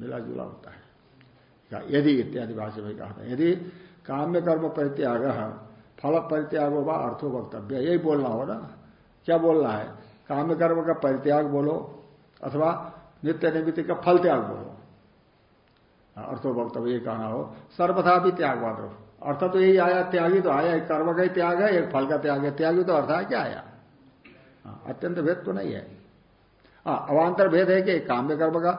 मिला जुला होता है। यदि इत्यादि भाषा में कहा था। यदि काम्य कर्म परित्याग फल परित्याग व अर्थो वक्तव्य यही बोलना हो ना? क्या बोलना है? काम्य कर्म का परित्याग बोलो अथवा नित्य निमित्त का फल त्याग बोलो। अर्थो वक्तव्य ये कहना हो। सर्वथा भी त्याग मात्र अर्थ तो यही आया त्यागी तो आया एक कर्म का ही त्याग है एक फल का त्याग है। त्यागी तो अर्थ है क्या आया? हाँ, अत्यंत भेद तो नहीं है। हाँ अवान्तर भेद है कि काम्य कर्म का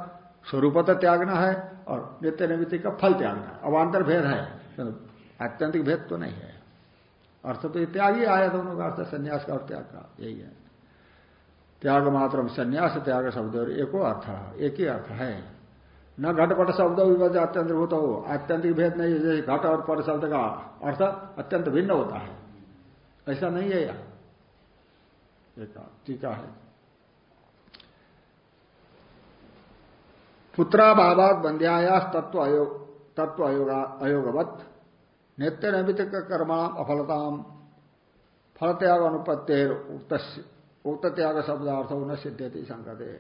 स्वरूप तो त्यागना है और नित्य निमित्त का फल त्यागना है। अवान्तर भेद है। अत्यंतिक भेद तो नहीं है। अर्थ तो त्याग ही आया दोनों का अर्थ, संन्यास का और त्याग का। यही है। त्याग मात्र संन्यास, त्याग शब्द और एको अर्थ। एक ही अर्थ है। न घटपट शब्द अत्यंत भूत हो। आत्यंतिक भेद नहीं जैसे घट और पट शब्द का अर्थ अत्यंत भिन्न होता है। ऐसा नहीं है यह। टीका है। पुत्राभावात बंध्यायास तत्व अयोग तत्व अयोगवत। नित्य नैमित कर्मा अफलताम। फल त्याग उक्त त्याग शब्दार्थ न सिद्धति संकते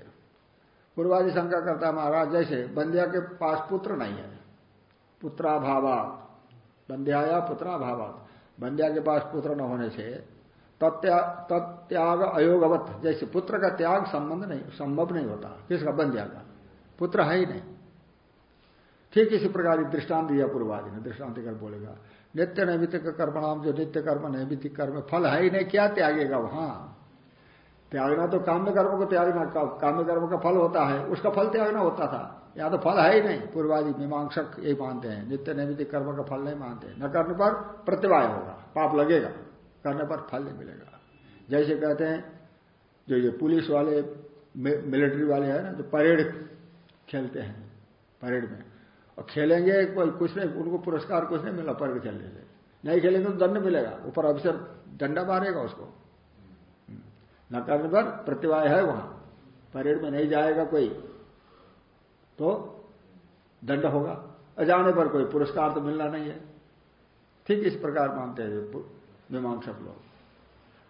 पूर्वादि शंका करता महाराज जैसे, बंध्या के पास पुत्र नहीं है। पुत्राभावात बंध्याया पुत्राभावात बंध्या के पास पुत्र न होने से तत्याग अयोगवत। जैसे पुत्र का त्याग संबंध नहीं संभव नहीं होता। किसका? बंध्या का। पुत्र है ही नहीं। ठीक इसी प्रकार दृष्टांत दिया पूर्वादि ने दृष्टांत कर बोलेगा, नित्य नैमित्तिक कर्मणाम जो नित्य कर्म, नैमित्तिक कर्म फल है ही नहीं, क्या त्यागेगा वहाँ? त्यागना तो काम्य कर्म को त्यागना काम्य कर्म का फल होता है, उसका फल त्यागना होता था या तो फल है ही नहीं, पूर्वादि मीमांसक यही मानते हैं, नित्य नैमित कर्म का फल नहीं मानते, न करने पर प्रतिवाय होगा, पाप लगेगा, करने पर फल नहीं मिलेगा। जैसे कहते हैं, जो ये पुलिस वाले मिलिट्री वाले हैं ना, जो परेड खेलते हैं, परेड में। और खेलेंगे कुछ नहीं, उनको पुरस्कार कुछ नहीं मिला परेड खेलने से। नहीं खेलेंगे तो दंड मिलेगा, ऊपर अफसर डंडा मारेगा उसको। न करने पर प्रतिवाय है वहाँ, परेड में नहीं जाएगा कोई तो दंड होगा। अजाने पर कोई पुरस्कार तो मिलना नहीं है। ठीक इस प्रकार मानते हैं मीमांसक लोग।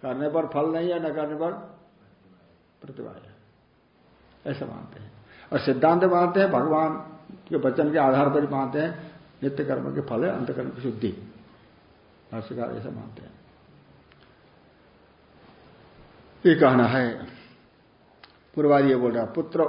करने पर फल नहीं है, न करने पर प्रतिवाय है। ऐसा मानते हैं। और सिद्धांत मानते हैं, भगवान के वचन के आधार पर मानते हैं, नित्य कर्म के फल है, अंतकर्म की शुद्धि। भाष्यकार ऐसा मानते हैं। ये कहना है पूर्वादी ये बोल रहा पुत्र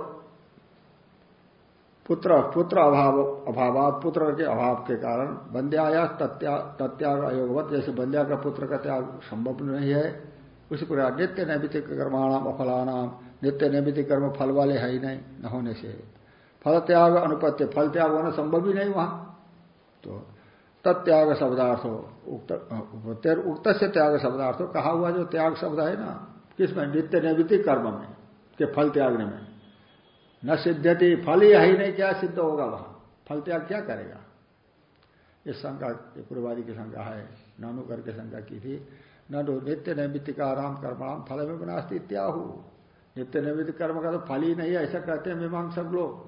पुत्र पुत्र अभाव अभाव पुत्र के अभाव के कारण बंध्याया तत्याग अयोगवत जैसे बंध्या का पुत्र का त्याग संभव नहीं है उसी प्रकार नित्य नैमितिक कर्माणाम अफलानाम, नित्य नैमितिक कर्म फल वाले है ही नहीं, न होने से। फल त्याग अनुपत्य फल त्याग होना संभव ही नहीं वहाँ। तो तत्याग शब्दार्थ, उक्त उक्त से त्याग शब्दार्थ, कहा हुआ जो त्याग शब्द है ना, किसमें? नित्य नैवितिक कर्म में, के फल त्यागने में। न सिद्धति फल ही ही नहीं, क्या सिद्ध होगा वहाँ? फल त्याग क्या करेगा? इस शंका पूर्वादि की शंका है नानु करके शंका की थी। नो नित्य नैमित्तिक आराम कर्माम फल में बनास्ती इत्याहु। नित्य नैमित्तिक कर्म का तो फल ही नहीं ऐसा कहते हैं सब लोग।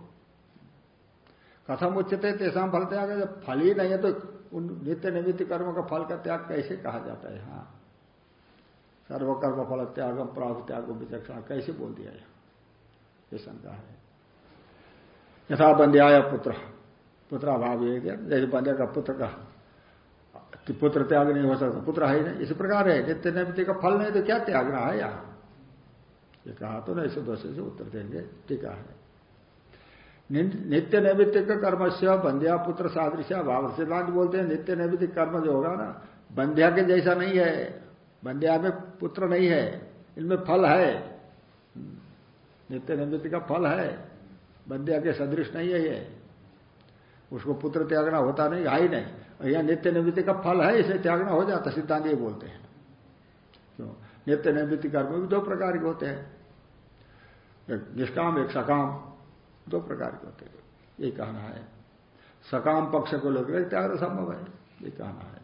कथम उच्चते तेसाम फल त्याग, जब फल ही नहीं है तो उन नित्य निमित्त कर्म का फल का त्याग कैसे कहा जाता है हाँ सर्वकर्म फल त्यागम प्राग त्यागम, विचक्षणा, कैसे बोल दिया ये शंका है। यथा बंध्याय पुत्र। पुत्राभाव जैसे बंध्या का पुत्र का पुत्र त्याग नहीं हो सकता पुत्र है नहीं। इसी प्रकार है, नित्य नैमित्य का फल नहीं तो क्या त्यागना है यहाँ? ये कहा तो नहीं दोष से उत्तर देंगे, टीका है। नित्य नैमित्तिक कर्म से बंध्या पुत्र सादृश्य भाव सिद्धांत बोलते हैं। नित्य नैमित्तिक कर्म जो होगा ना, बंध्या के जैसा नहीं है, बंध्या में पुत्र नहीं है, इनमें फल है। नित्य नैमित्य का फल है, बंध्या के सदृश नहीं है ये। उसको पुत्र त्यागना होता नहीं, है ही नहीं। यहाँ नित्य नैमित्य का फल है, इसे त्यागना हो जाता सिद्धांत ये बोलते हैं। क्यों? नित्य नैमित्य कर्म भी दो प्रकार के होते हैं। एक निष्काम, एक सकाम, दो प्रकार के होते हैं। ये कहना है। सकाम पक्ष को लेकर त्याग संभव है, ये कहना है।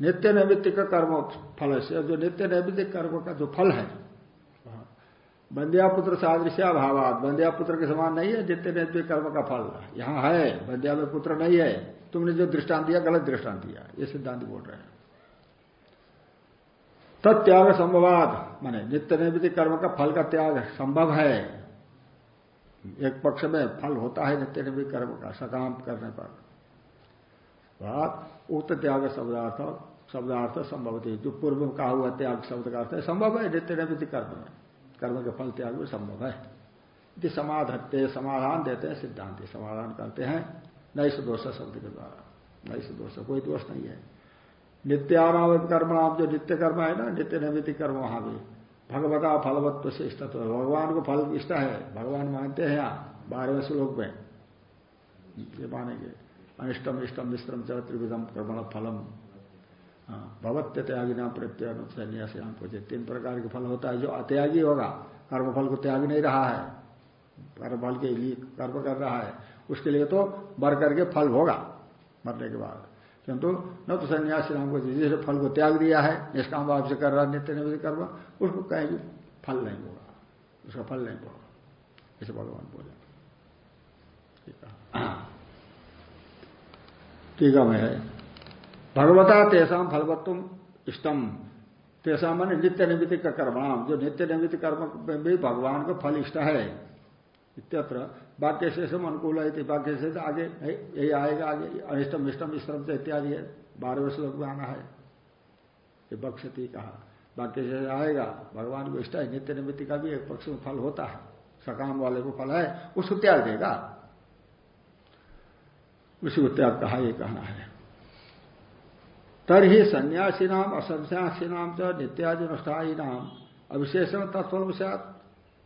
नित्य नैमित्तिक कर्म फल से जो नित्य नैमित्तिक कर्म का जो फल है बंध्या पुत्र सादृश्या भावात बंध्या पुत्र के समान नहीं है, नित्य नैमित्तिक कर्म का फल। यहाँ है, बंध्या में पुत्र नहीं है। तुमने जो दृष्टांत दिया, गलत दृष्टांत दिया। ये सिद्धांत बोल रहे हैं। तत्याग संभवाद, माने नित्य नैमित्तिक कर्म का फल का त्याग संभव है। एक पक्ष में फल होता है नित्य नैमित्तिक कर्म का, सकाम करने पर। बात, उक्त त्याग शब्दार्थ शब्दार्थ संभव संभवती। जो पूर्व में कहा हुआ त्याग शब्द का अर्थ है, संभव है, नित्य नैमित कर्म में। कर्म के फल त्याग में संभव है। समाधत्ते, समाधान देते हैं, सिद्धांत समाधान करते हैं। नई से दोष शब्द के द्वारा नई से दोष कोई दोष नहीं है। नित्यानाम कर्म आप जो नित्य कर्म है ना नित्य नैमित कर्म वहाँ भी। भगवता फलवत्व से इष्ट भगवान को फल इष्ट है भगवान मानते हैं यहाँ बारहवें श्लोक में। ये मानेंगे। अनिष्टम इष्टम मिश्रम च त्रिविधम कर्मण फलम। हाँ, भगवत्य त्यागी नाम प्रत्यय संन्यासी नाम पूछे तीन प्रकार के फल होता है जो अत्यागी होगा कर्मफल को त्याग नहीं रहा है। कर्मफल के लिए कर्म कर रहा है। उसके लिए तो बर करके फल होगा मरने के बाद। किंतु न तो सन्यासी नाम को जिसने फल को त्याग दिया है, निष्काम भाव से कर रहा नित्य निमित कर्म उसको कहीं भी फल नहीं होगा उसका फल नहीं होगा ऐसे भगवान बोले। टीका में है। भगवता तेषा फलवत्व इष्टम तेसा मान नित्य निमित्त का कर्माम जो नित्य निमित्त कर्म में भी भगवान को फल इष्ट है, इत्यत्र वाक्य से अनुकूल है वाक्य से आगे यही आएगा आगे अनिष्टम इष्टम इष्टम से इत्यादि है, बारहवें श्लोक में आना है। ये बक्षती कहा, वाक्य से आएगा, भगवान को इष्ट है, नित्य निमित्त का भी एक पक्ष में फल होता है, सकाम वाले को फल है, उसको त्याग देगा। उसी को त्याग कहा यह कहना है। तरही सन्यासी नाम असन्यासी नाम च नित्यादि अनुष्ठाई नाम अविशेषण तत्व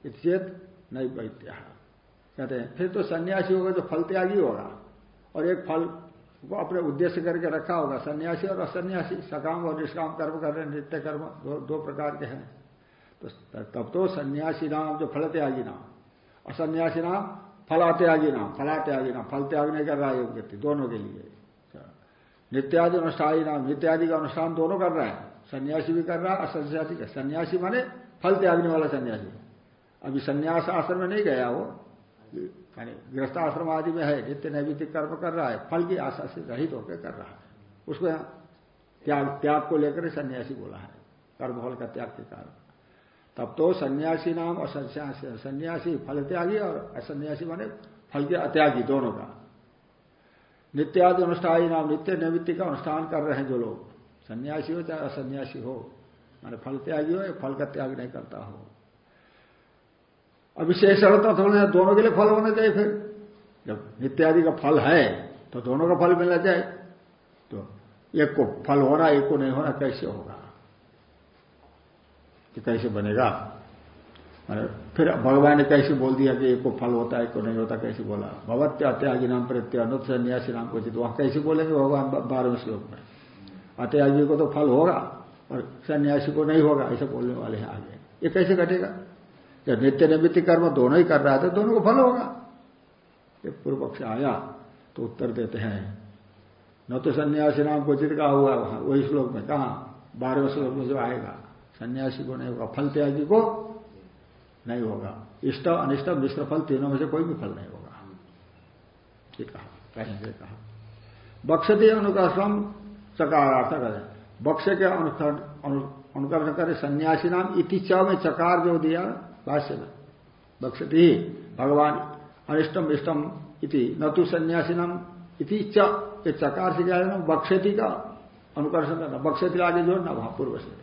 चेत नहीं वैत्या कहते हैं फिर तो सन्यासी होगा जो फल त्यागी होगा। और एक फल को अपने उद्देश्य करके रखा होगा सन्यासी और असन्यासी सकाम और निष्काम कर्म कर रहे नित्य कर्म दो, दो प्रकार के हैं। तो तब तो सन्यासी नाम जो फल त्यागी नाम असन्यासी नाम फलात्यागी नाम फलात्यागी नाम फल त्याग नहीं कर रहा है व्यक्ति दोनों के लिए। नित्यादि अनुष्ठाई नाम नित्यादि का अनुष्ठान दोनों कर रहा है सन्यासी भी कर रहा है असन्यासी का सन्यासी माने फल त्यागने वाला सन्यासी। अभी सन्यास आश्रम में नहीं गया वो गृहस्थ आश्रम आदि में है, नित्य नैवितिक कर्म कर रहा है, फल की आशा से रहित होकर कर रहा है। उसको त्याग त्याग को लेकर सन्यासी बोला है कर्मफल का त्याग के कारण। तब तो सन्यासी नाम और सन्यासी फल त्यागी और असन्यासी माने फल के अत्यागी, दोनों का। नित्यादि अनुष्ठाई नाम, नित्य नैमित्ति का अनुष्ठान कर रहे हैं जो लोग। सन्यासी हो चाहे असन्यासी हो, माने फल त्यागी हो या फल का त्याग नहीं करता हो। अविशेषण तो थोड़ा दोनों के लिए फल होना चाहिए फिर। जब नित्यादि का फल है तो दोनों का फल मिलना चाहिए। तो एक को फल होना एक को नहीं होना कैसे होगा? कि कैसे बनेगा? फिर भगवान ने कैसे बोल दिया कि एक को फल होता है एक को नहीं होता, कैसे बोला? भगवत्य अत्यागी नाम प्रत्यय अनुत सन्यासी नाम को जित वहाँ कैसे बोलेंगे भगवान? बारहवें श्लोक में। अत्यागी को तो फल होगा, और सन्यासी को नहीं होगा, ऐसे बोलने वाले हैं आगे। ये कैसे घटेगा? जब नित्य निमित्त कर्म दोनों ही कर रहा था, दोनों को फल होगा। ये पूर्व पक्ष आया तो उत्तर देते हैं, न तो सन्यासी नाम को का हुआ वहाँ, वही श्लोक में कहा, बारहवें श्लोक में जो आएगा, सन्यासी को नहीं होगा, फल त्यागी को नहीं होगा। इष्ट, अनिष्ट, मिश्र फल तीनों में से कोई भी फल नहीं होगा। ये कहा कहेंगे कहा। बक्षती अनुकर्षम चकारार्थक है। बक्ष के अनुकर्षण करे, सन्यासी नाम इति च में चकार जो दिया भाष्य में बक्षती भगवान अनिष्टम इष्टम इति। न तो सन्यासी नाम इति चकार से क्या है बक्षती का अनुकर्षण करना बक्षती आगे जोड़ना वहाँ पूर्व से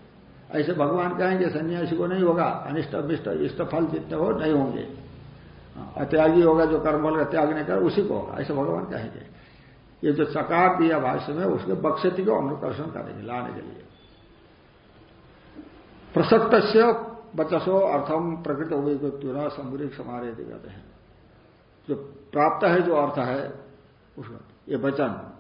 ऐसे भगवान कहेंगे, सन्यासी को नहीं होगा। अनिष्ट अभिष्ट इष्ट फल जितने हो, नहीं होंगे। अत्यागी होगा जो कर्मफल का त्याग नहीं कर, उसी को होगा। ऐसे भगवान कहेंगे। ये जो चकार दिया भाष्य में, उसके बक्षति को अनुकर्षण करेंगे, लाने के लिए। प्रसक्त बचसो अर्थम प्रकृत अभिव्यक्ति संग्रिक समारे कहते हैं। जो प्राप्त है, जो अर्थ है उसका ये वचन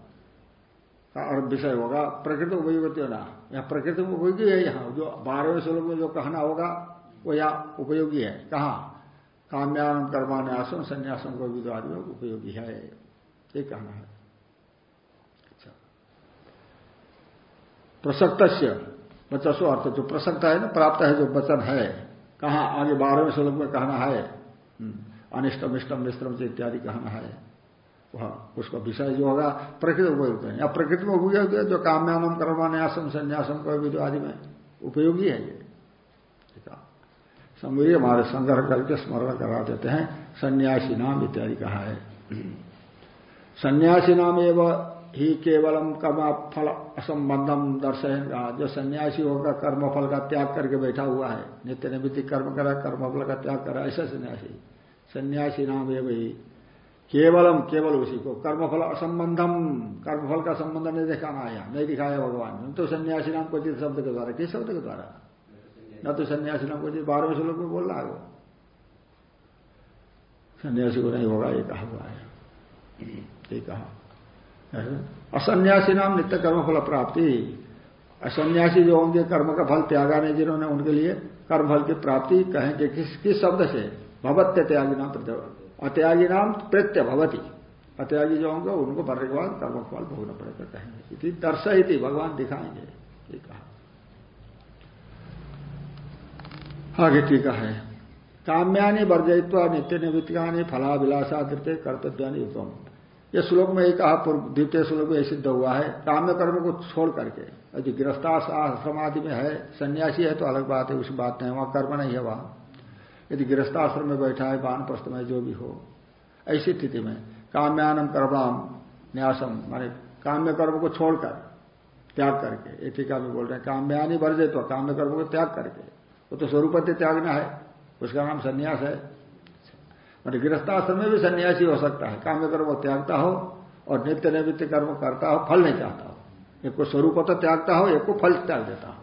का अर्थ विषय होगा, प्रकृति उपयोगी होना यहाँ प्रकृति उपयोगी है यहाँ, जो बारहवें श्लोक में जो कहना होगा, वो यहाँ उपयोगी है। कहा? काम्यान कर्मान्यासम संन्यासम को भी आदि में उपयोगी है, ये कहना है। अच्छा। प्रसक्त बचसो अर्थ जो प्रसक्त है ना प्राप्त है जो वचन है। कहा? आगे बारहवें श्लोक में कहना है। हम्म, अनिष्टम इष्टम मिश्रम इत्यादि कहना है। वह उसका विषय जो होगा प्रकृति उपयुक्त है या प्रकृति में उपयोग है जो काम्यानम कर्मान्यासम संन्यासम का आदि में उपयोगी है ये। समूह हमारे संग्रह करके स्मरण करा देते हैं। सन्यासी नाम इत्यादि कहा है। सन्यासी नाम एवं ही केवलम कर्म फल असंबंधम दर्शन का जो सन्यासी होगा कर्म फल का त्याग करके बैठा हुआ है। नित्य निमित्त कर्म करा कर्म फल का त्याग करा, ऐसा सन्यासी। सन्यासी नाम है वही। केवलम, केवल उसी को। कर्मफल असंबंधम, कर्मफल का संबंध नहीं दिखाना आया। नहीं दिखाया भगवान न। तो सन्यासी नाम को शब्द के द्वारा, किस शब्द के द्वारा? न तो सन्यासी नाम को बारहवें श्लोक में बोल रहा है वो। सन्यासी को नहीं होगा, ये कहा हुआ है। ये कहा। असन्यासी नाम नित्य कर्मफल प्राप्ति। असन्यासी जो होंगे, कर्म का फल त्यागा नहीं जिन्होंने उनके लिए कर्मफल की प्राप्ति कहेंगे किस किस शब्द से? भवत्य त्यागी नाम अत्यागी नाम प्रत्य भवती। अत्यागी जो होंगे, उनको मरने के बाद कर्म फल भोगना पड़ेगा कहेंगे। दर्शयती भगवान दिखाएँगे। आगे टीका है। काम्यानि वर्जयित्व नित्य निवृत्तिकानी फलाभिलाषा तृतीय कर्तव्यानी उत्तम ये श्लोक में एक कहा पूर्व द्वितीय श्लोक में सिद्ध हुआ है काम्य कर्म को छोड़ करके। यदि गृहस्थाश्रम आदि में है, सन्यासी है तो अलग बात है, उस बात नहीं, वहाँ कर्म नहीं है वहाँ। यदि गृहस्थाश्रम में बैठा है बान प्रस्थ में जो भी हो, ऐसी स्थिति में काम्यानम कर्माम न्यासम माने काम्य कर्म को छोड़कर त्याग करके, ये टीका में बोल रहे हैं, काम्यानी वर्जे तो काम्य कर्म को त्याग करके, वो तो स्वरूपत्य त्यागना है, उसका नाम संन्यास है। मान गृहस्थाश्रम में भी सन्यासी हो सकता है। काम्य कर्म त्यागता हो और नित्य नैमित्य कर्म करता हो, फल नहीं चाहता हो। एक को स्वरूप तो त्यागता हो, एक को फल त्याग देता हो।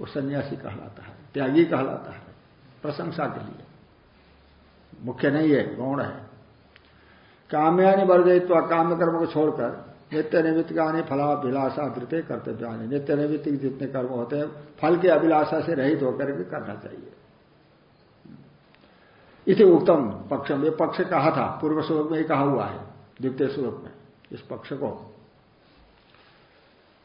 वो सन्यासी कहलाता है, त्यागी कहलाता है, प्रशंसा के लिए। मुख्य नहीं है, गौण है। काम्यानि वर्जयित्व काम्य कर्म को छोड़कर नित्य निमित्त का फलाभिलाषा धृत कर्तव्य नित्य निमित्त जितने कर्म होते हैं, फल के अभिलाषा से रहित होकर के करना चाहिए। इसे उत्तम पक्ष में पक्ष कहा था पूर्व श्लोक में ही कहा हुआ है द्वितीय श्लोक में इस पक्ष को।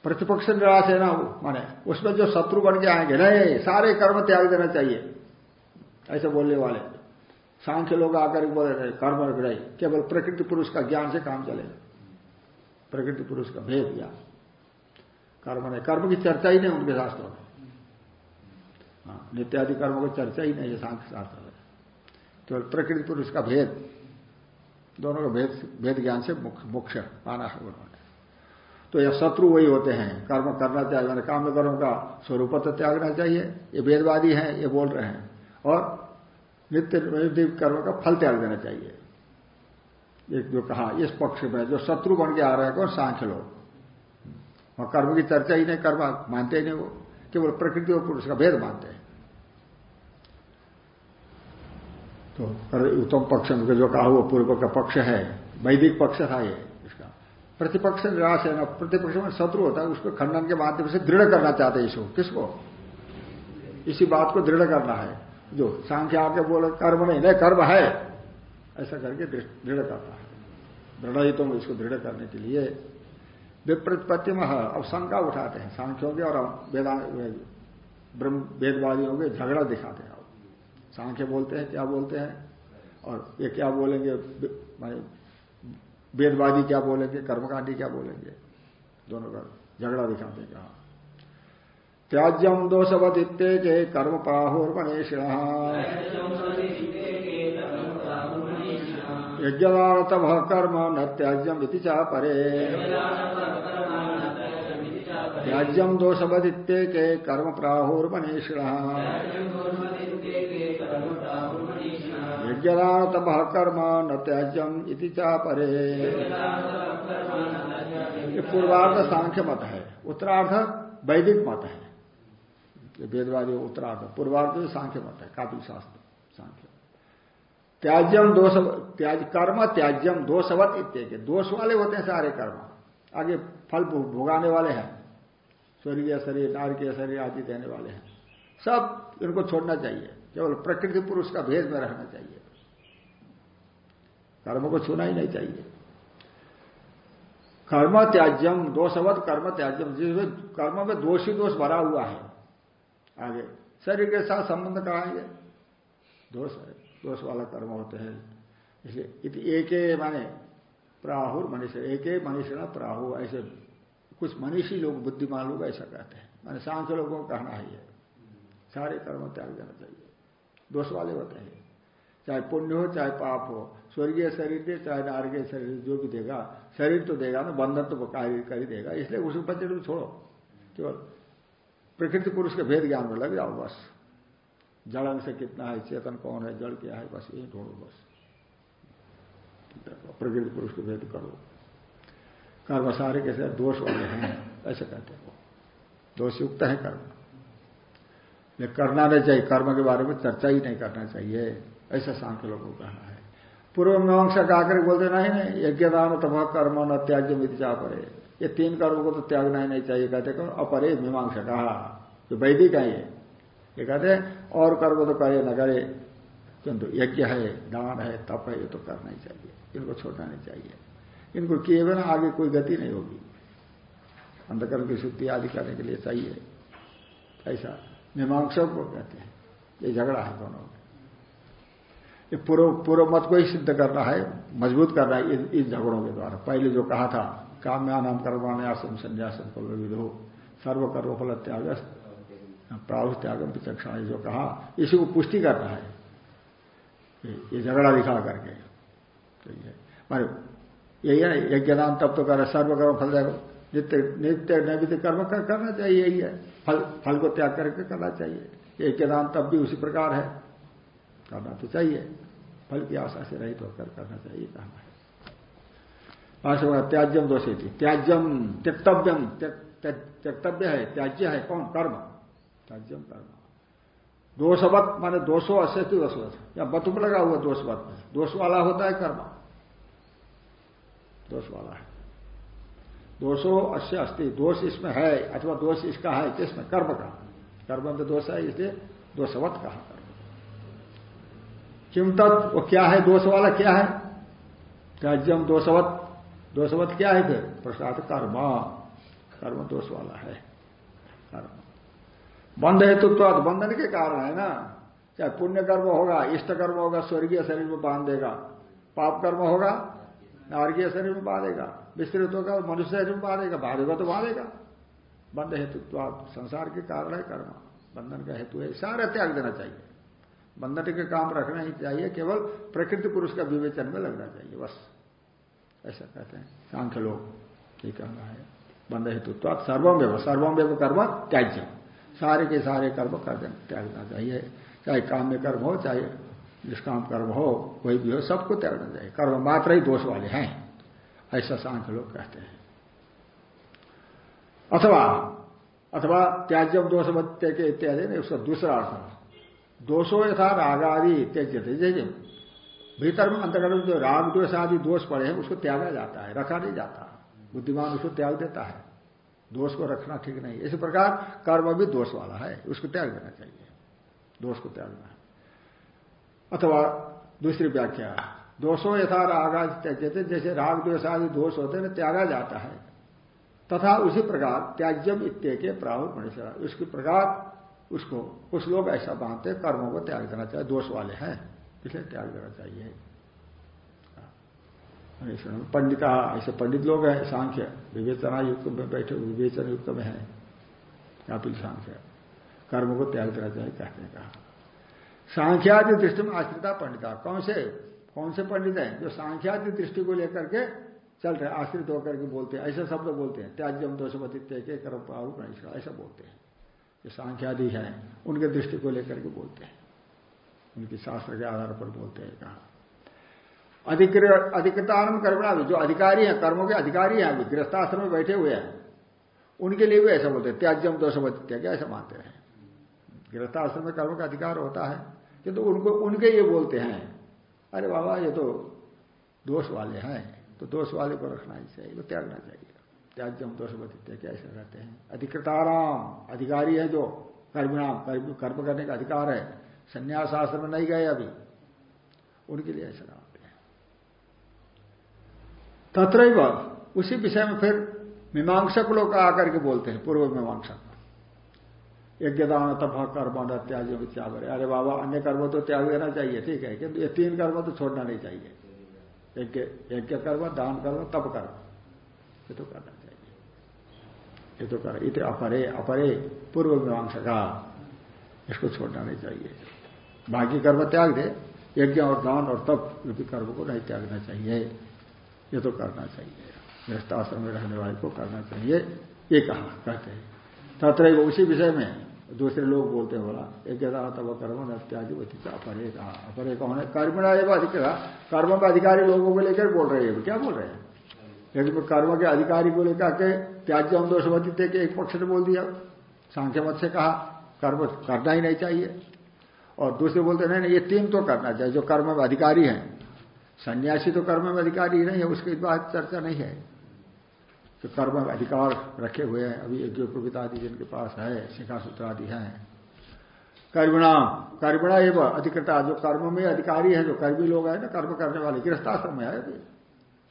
प्रतिपक्ष निराश है ना माने उसमें जो शत्रु बन के आएँगे नहीं सारे कर्म त्याग देना चाहिए ऐसे बोलने वाले। सांख्य लोग आकर बोले रहे कर्म नहीं केवल प्रकृति पुरुष का ज्ञान से काम चलेगा। प्रकृति पुरुष का भेद ज्ञान। कर्म नहीं कर्म की चर्चा ही नहीं उनके शास्त्रों में। हाँ, नित्यादि कर्म की चर्चा ही नहीं है सांख्य शास्त्र केवल प्रकृति पुरुष का भेद, दोनों का भेद भेद ज्ञान से मुख्य माना है उन्होंने। तो यह शत्रु वही होते हैं, कर्म करना चाहिए मैंने काम कर्म का स्वरूप तो त्यागना चाहिए, ये वेदवादी हैं, ये बोल रहे हैं। और नित्य नित्य कर्म का फल त्याग देना चाहिए। एक जो कहा, इस पक्ष में जो शत्रु बन के आ रहे हैं, कौन? सांख्य लोग। वहाँ कर्म की चर्चा ही नहीं कर्म मानते ही नहीं वो, केवल प्रकृति और पुरुष का भेद मानते हैं। तो उत्तम पक्ष में जो कहा वो पूर्व का पक्ष है, वैदिक पक्ष था ये इसका। प्रतिपक्ष निराश है ना, प्रतिपक्ष में शत्रु होता है, उसको खंडन के माध्यम से दृढ़ करना चाहते हैं इसको। किसको? इसी बात को दृढ़ करना है। जो सांख्य आके बोले, कर्म नहीं नहीं, कर्म है। ऐसा करके दृढ़ करता है। दृढ़ तो इसको दृढ़ करने के लिए विप्रतिपत्ति में अब शंका उठाते हैं। सांख्यों के और वेदा, ब्रह्म, वेदवादियों के झगड़ा दिखाते हैं। सांख्य बोलते हैं, क्या बोलते हैं? और ये क्या बोलेंगे? वेदवादी क्या बोलेंगे? कर्मकांडी क्या बोलेंगे? दोनों का झगड़ा दिखाते हैं कहा त्याज्यम दोषवदित्य के कर्म प्राहुर्मनीषिण यज्ञवाणतभ कर्म न त्याज्यम इति चा परे। त्याज्यम दोषवदित्य के कर्म प्राहुर्मनीषिण यज्ञदानतभ कर्म न त्याज्यम इति चा परे। पूर्वार्ध सांख्य मत है, उत्तरार्ध वैदिक मत है। ये वेदवादी उत्तरार्ध, पूर्वार्ध सांख्य मत है काफ़ी शास्त्र सांख्य। त्याज्यम दोष त्याज कर्म त्याज्यम दोषवत इत्यादि दोष वाले होते हैं सारे कर्म। आगे फल भोगाने वाले हैं। स्वर्गीय शरीर, नारकीय शरीर आदि देने वाले हैं। सब इनको छोड़ना चाहिए। केवल प्रकृति पुरुष का भेद में रहना चाहिए। कर्म को छूना ही नहीं चाहिए। कर्म त्याज्यम, दोषवत कर्म त्याज्यम, जिसमें कर्म में दोषी दोष भरा हुआ है। आगे, शरीर के साथ संबंध कराएँगे दोष है, दोष वाला कर्म होते हैं। इसलिए एक माने प्राहुर मनुष्य एक मनुष्य प्राहु, ऐसे कुछ मनीषी लोग बुद्धिमान लोग ऐसा कहते हैं। मैंने सांख्य लोगों को कहना है। सारे कर्म त्याग देना चाहिए। दोष वाले होते हैं। चाहे पुण्य हो, चाहे पाप हो, स्वर्गीय शरीर दे, चाहे नारकीय शरीर जो भी देगा, शरीर तो देगा ना, बंधन तो कर ही देगा, इसलिए उसको बच्चे को छोड़ो। केवल प्रकृति पुरुष के भेद ज्ञान में लग जाओ, बस। जड़ से कितना है, चेतन कौन है, जड़ क्या है, बस ये ढूंढो, बस। प्रकृति पुरुष के भेद करो। कर्म सारे कैसे दोष वाले हैं, ऐसे कहते हो दोष युक्त है कर्म। ये करना नहीं चाहिए, कर्म के बारे में चर्चा ही नहीं करना चाहिए। ऐसा सांख्य लोगों को कहना है। पूर्व मीमांसा का आकर बोलते, नहीं नहीं यज्ञ दान तथा कर्म, न त्याज्य मिर्चा परे ये तीन कर्म को तो त्यागना ही नहीं चाहिए, कहते कौन अपरे मीमांसा कहा जो वैदिक है ये। ये कहते और कर्म तो करे न करे। किंतु यज्ञ है, दान है, तप है, ये तो करना ही चाहिए। इनको छोड़ना नहीं चाहिए। इनको किए बिना आगे कोई गति नहीं होगी। अंधकर्म की शुद्धि आदि करने के लिए चाहिए। ऐसा मीमांसा को कहते हैं। ये झगड़ा है दोनों में। ये पूर्व पूर्व मत को ही सिद्ध करना है मज़बूत करना है इन झगड़ों के द्वारा। पहले जो कहा था काम्यानाम कर्माण्यासम संन्यासम कल विधो सर्व फल त्याग प्राणु त्यागम विचक्षण जो कहा इसी को पुष्टि करना है। ये झगड़ा दिखा करके। तो मारे यही है यज्ञ नाम तब तो कर सर्वकर्म फल नित्य नित्य नैवित्य कर्म कर, करना चाहिए यही है। फल फल को त्याग करके करना चाहिए। यज्ञ नाम तब भी उसी प्रकार है। करना तो चाहिए। फल की आशा से रहित होकर करना चाहिए कहना है। भाषा त्याज्यम दोषी थी। त्याज्यम, त्यक्तव्यम त्यक्तव्य है, त्याज्य है, कौन? कर्म। त्याज्यम, कर्म। दोषवत माने दोषो अस्ति दोषवत या बतुम लगा हुआ दोषवत में दोष वाला होता है कर्म। दोष वाला है। दोषो अश्य अस्थि। दोष इसमें है, अथवा दोष इसका है, किसमें? कर्म का। कर्म में दोष है, इसलिए दोषवत कहा किम तत् वो क्या है? दोष वाला क्या है? त्याज्यम दोषवत। दोषवत क्या है फिर? प्रसाद कर्म। कर्म दोष वाला है। कर्म। बंध हेतुत्व बंधन के कारण है ना? चाहे पुण्य कर्म होगा, इष्ट कर्म होगा, स्वर्गीय शरीर में बाँध देगा। पाप कर्म होगा, नारकीय शरीर में बांधेगा विस्तृत होगा, मनुष्य शरीर में बांधेगा बांधेगा तो बांधेगा बंध हेतुत्व संसार के कारण है कर्म। बंधन का हेतु है। सारे त्याग देना चाहिए। बंधन के काम रखना ही चाहिए, केवल प्रकृति पुरुष का विवेचन में लगना चाहिए, बस। ऐसा कहते हैं। सांख्य लोग ये कहना है। बंध हेतुत्व सर्वम व्यव सर्वम व्यव कर्म त्याज्य। सारे के सारे कर्म कर त्यागना चाहिए। चाहे काम्य कर्म हो, चाहे निष्काम कर्म हो, कोई भी हो, सबको त्यागना चाहिए। कर्म मात्र ही दोष वाले हैं। ऐसा सांख्य लोग कहते हैं। अथवा अथवा त्याज्यम दोषवत्य के इत्यादि ने उसका दूसरा अर्थ दोषो यथा रागादि त्यज्य थे भीतर में अंतर्गत जो राग द्वेष आदि दोष पड़े हैं, उसको त्यागा जाता है, रखा नहीं जाता। बुद्धिमान उसको त्याग देता है। दोष को रखना ठीक नहीं। इसी प्रकार कर्म भी दोष वाला है। उसको त्याग देना चाहिए। दोष को त्यागना अथवा दूसरी व्याख्या, दोषो यथा राग त्यजते जैसे राग द्वेष आदि दोष होते हैं, त्यागा जाता है। तथा उसी प्रकार त्याज्यम इत्य के प्राहुर मनुष्य उसके प्रकार उसको कुछ लोग ऐसा मानते कर्मों को त्याग देना चाहिए, दोष वाले हैं, इसलिए त्याग देना चाहिए। पंडिता ऐसे पंडित लोग हैं, सांख्य, विवेचना युक्त में बैठे, विवेचन युक्त में है कापिल सांख्य। कर्म को त्याग देना चाहिए, कहते हैं, कहा। सांख्यादि दृष्टि में आश्रिता पंडिता कौन से कौन से पंडित हैं, जो सांख्यादि दृष्टि को लेकर के चल रहे आश्रित होकर के बोलते हैं, ऐसे शब्द बोलते हैं, त्याज्यम दोषपति के कर्म प्रारूप ऐसा बोलते हैं। जो सांख्यादि हैं, उनके दृष्टि को लेकर के बोलते हैं। उनकी शास्त्र के आधार पर बोलते हैं कहा। अधिकृतान कर्मणा जो अधिकारी हैं, कर्मों के अधिकारी हैं, अभी गृहस्थाश्रम में बैठे हुए हैं, उनके लिए भी ऐसा बोलते हैं। त्याज्यम दोषवत्य त्याग ऐसा मानते हैं? गृहस्थाश्रम में कर्म का अधिकार होता है किंतु तो उनको, उनके ये बोलते हैं, अरे बाबा, ये तो दोष वाले हैं तो दोष वाले को रखना ही चाहिए वो त्यागना चाहिए। त्याज्यम दोषवत्य क्या ऐसा कहते हैं। अधिकृताराम, अधिकारी है जो, कर्मणाम, कर्म करने का अधिकार है। संन्यास आश्रम में नहीं गए अभी। उनके लिए ऐसा मानते हैं। उसी विषय में फिर मीमांसक लोग आकर के बोलते हैं, पूर्व मीमांसक। यज्ञदान, तप, कर्म त्याग त्याग अरे बाबा, अन्य कर्म तो त्याग देना चाहिए, ठीक है, किंतु ये तीन कर्म तो छोड़ना नहीं चाहिए। यज्ञ कर्म, दान कर्म, तप कर्म। ये तो करना ये तो कर इत अपरे अपरे पूर्व मीमांसा का इसको छोड़ना नहीं चाहिए। बाकी कर्म त्याग दे, यज्ञ और दान और तप रूपी कर्म को नहीं त्यागना चाहिए, ये तो करना चाहिए। गृहस्थाश्रम में रहने वाले को करना चाहिए, ये कहा, कहते हैं। तत्र उसी विषय में दूसरे लोग बोलते हैं, बोला एक तब कर्म, न इत्यादि अपरे, कहा। अपरे कौन है? कर्मणा एवं अधिकार कर्म में अधिकारी लोगों को लेकर बोल रहे हैं। क्या बोल रहे हैं? यदि कर्म के अधिकारी को लेकर के त्याज्य हम दोषवती थे कि एक पक्ष ने बोल दिया, सांख्य मत से कहा, कर्म करना ही नहीं चाहिए। और दूसरे बोलते, नहीं नहीं, ये तीन तो करना चाहिए, जो कर्म में अधिकारी है। सन्यासी तो कर्म में अधिकारी नहीं है, उसकी बात चर्चा नहीं है। तो कर्म अधिकार रखे हुए हैं, अभी यज्ञोपवित आदि जिनके पास है शिखा सूत्र आदि है। कर्मिणा कर्मिणा एवं अधिकृता, जो कर्म में अधिकारी है, जो कर्मी लोग है, ना कर्म करने वाले, गृहस्थाश्रम है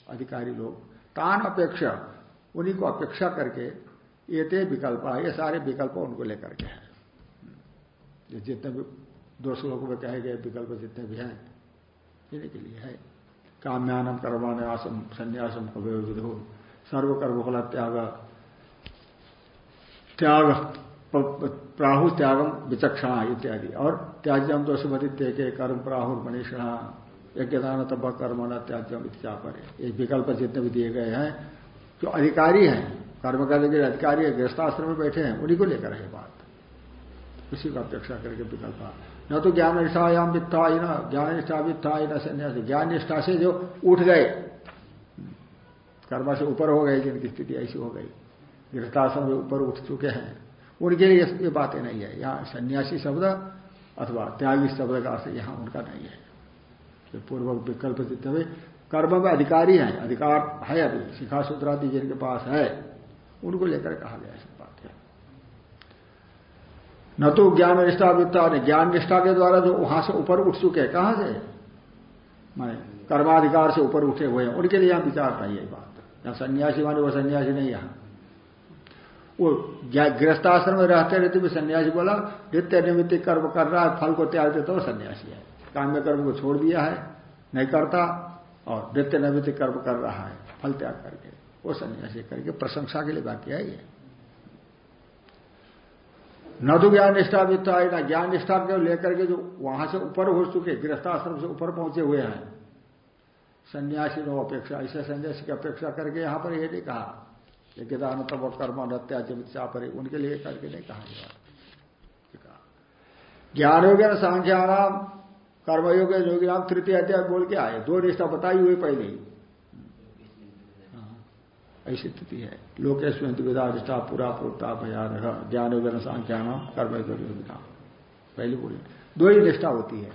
अधिकारी लोग। तान अपेक्षा उन्हीं को अपेक्षा करके ये ते विकल्प ये सारे विकल्प उनको लेकर के हैं। जितने भी दो श्लोकों में कहे गए विकल्प जितने भी हैं, इन्हीं के लिए है। काम्यानम कर्माने आसम संन्यासम कवय विधो सर्वकर्म फल त्याग त्याग प्राहु त्यागम विचक्षणा इत्यादि। और त्याज्यम दोषमति के कर्म प्राहु मनीषणा यज्ञदान तब कर्म, न त्याज्यम इत्या पर ये विकल्प जितने भी दिए गए हैं, जो अधिकारी हैं, कर्म करने के अधिकारी है, गृहस्थाश्रम में बैठे हैं, उन्हीं को लेकर है बात। उसी का अपेक्षा करके विकल्प न तो ज्ञान निष्ठायाम वित्था ही न ज्ञान निष्ठा वित्था ही न संन्यास। ज्ञान निष्ठा से जो उठ गए, कर्म से ऊपर हो गए, जिनकी स्थिति ऐसी हो गई, गृहस्थाश्रम में ऊपर उठ चुके हैं, उनके लिए ये बातें नहीं है। यहाँ सन्यासी शब्द अथवा त्यागी शब्द का अर्थ यहाँ उनका नहीं है। तो पूर्व विकल्प जितने हुए कर्म में अधिकारी है, अधिकार है अभी, शिखा सूत्रादि जिनके पास है, उनको लेकर कहा गया सब बात है न तो ज्ञान निष्ठा वित्ता ज्ञान निष्ठा के द्वारा जो वहाँ से ऊपर उठ चुके हैं, कहाँ से? मैं कर्माधिकार से ऊपर उठे हुए हैं, उनके लिए यहाँ विचार नहीं है बात। यहाँ सन्यासी माने वो सन्यासी नहीं यहाँ। वो गृहस्थाश्रम में रहते रहते भी सन्यासी बोला, नित्य निमित्त कर्म कर रहा है, फल को त्याग देता वो सन्यासी है। काम्य कर्म को छोड़ दिया है, नहीं करता और नित्य नैमित्य कर्म कर रहा है, फल त्याग करके, वो सन्यासी करके प्रशंसा के लिए बाकी है ये। न तो ज्ञान निष्ठा भी तो ना ज्ञान निष्ठा के लेकर के जो वहाँ से ऊपर हो चुके, गृहस्थाश्रम से ऊपर पहुँचे हुए हैं। सन्यासी नो अपेक्षा, ऐसे सन्यासी की अपेक्षा करके यहाँ पर यह नहीं कहा यज्ञदान तब कर्म नत्याचमित पर उनके लिए करके नहीं कहा ज्ञान हो गया कर्मयोग योगी नाम तृतीय अध्याय बोल के आए। दो निष्ठा बताई हुई पहले ही। हाँ, ऐसी स्थिति है। लोकेश में विधा निष्ठा पूरा पूर्ता भयान ज्ञान योगन सांख्या नाम कर्मयोग योगी नाम। पहले बोले। दो ही निष्ठा होती है।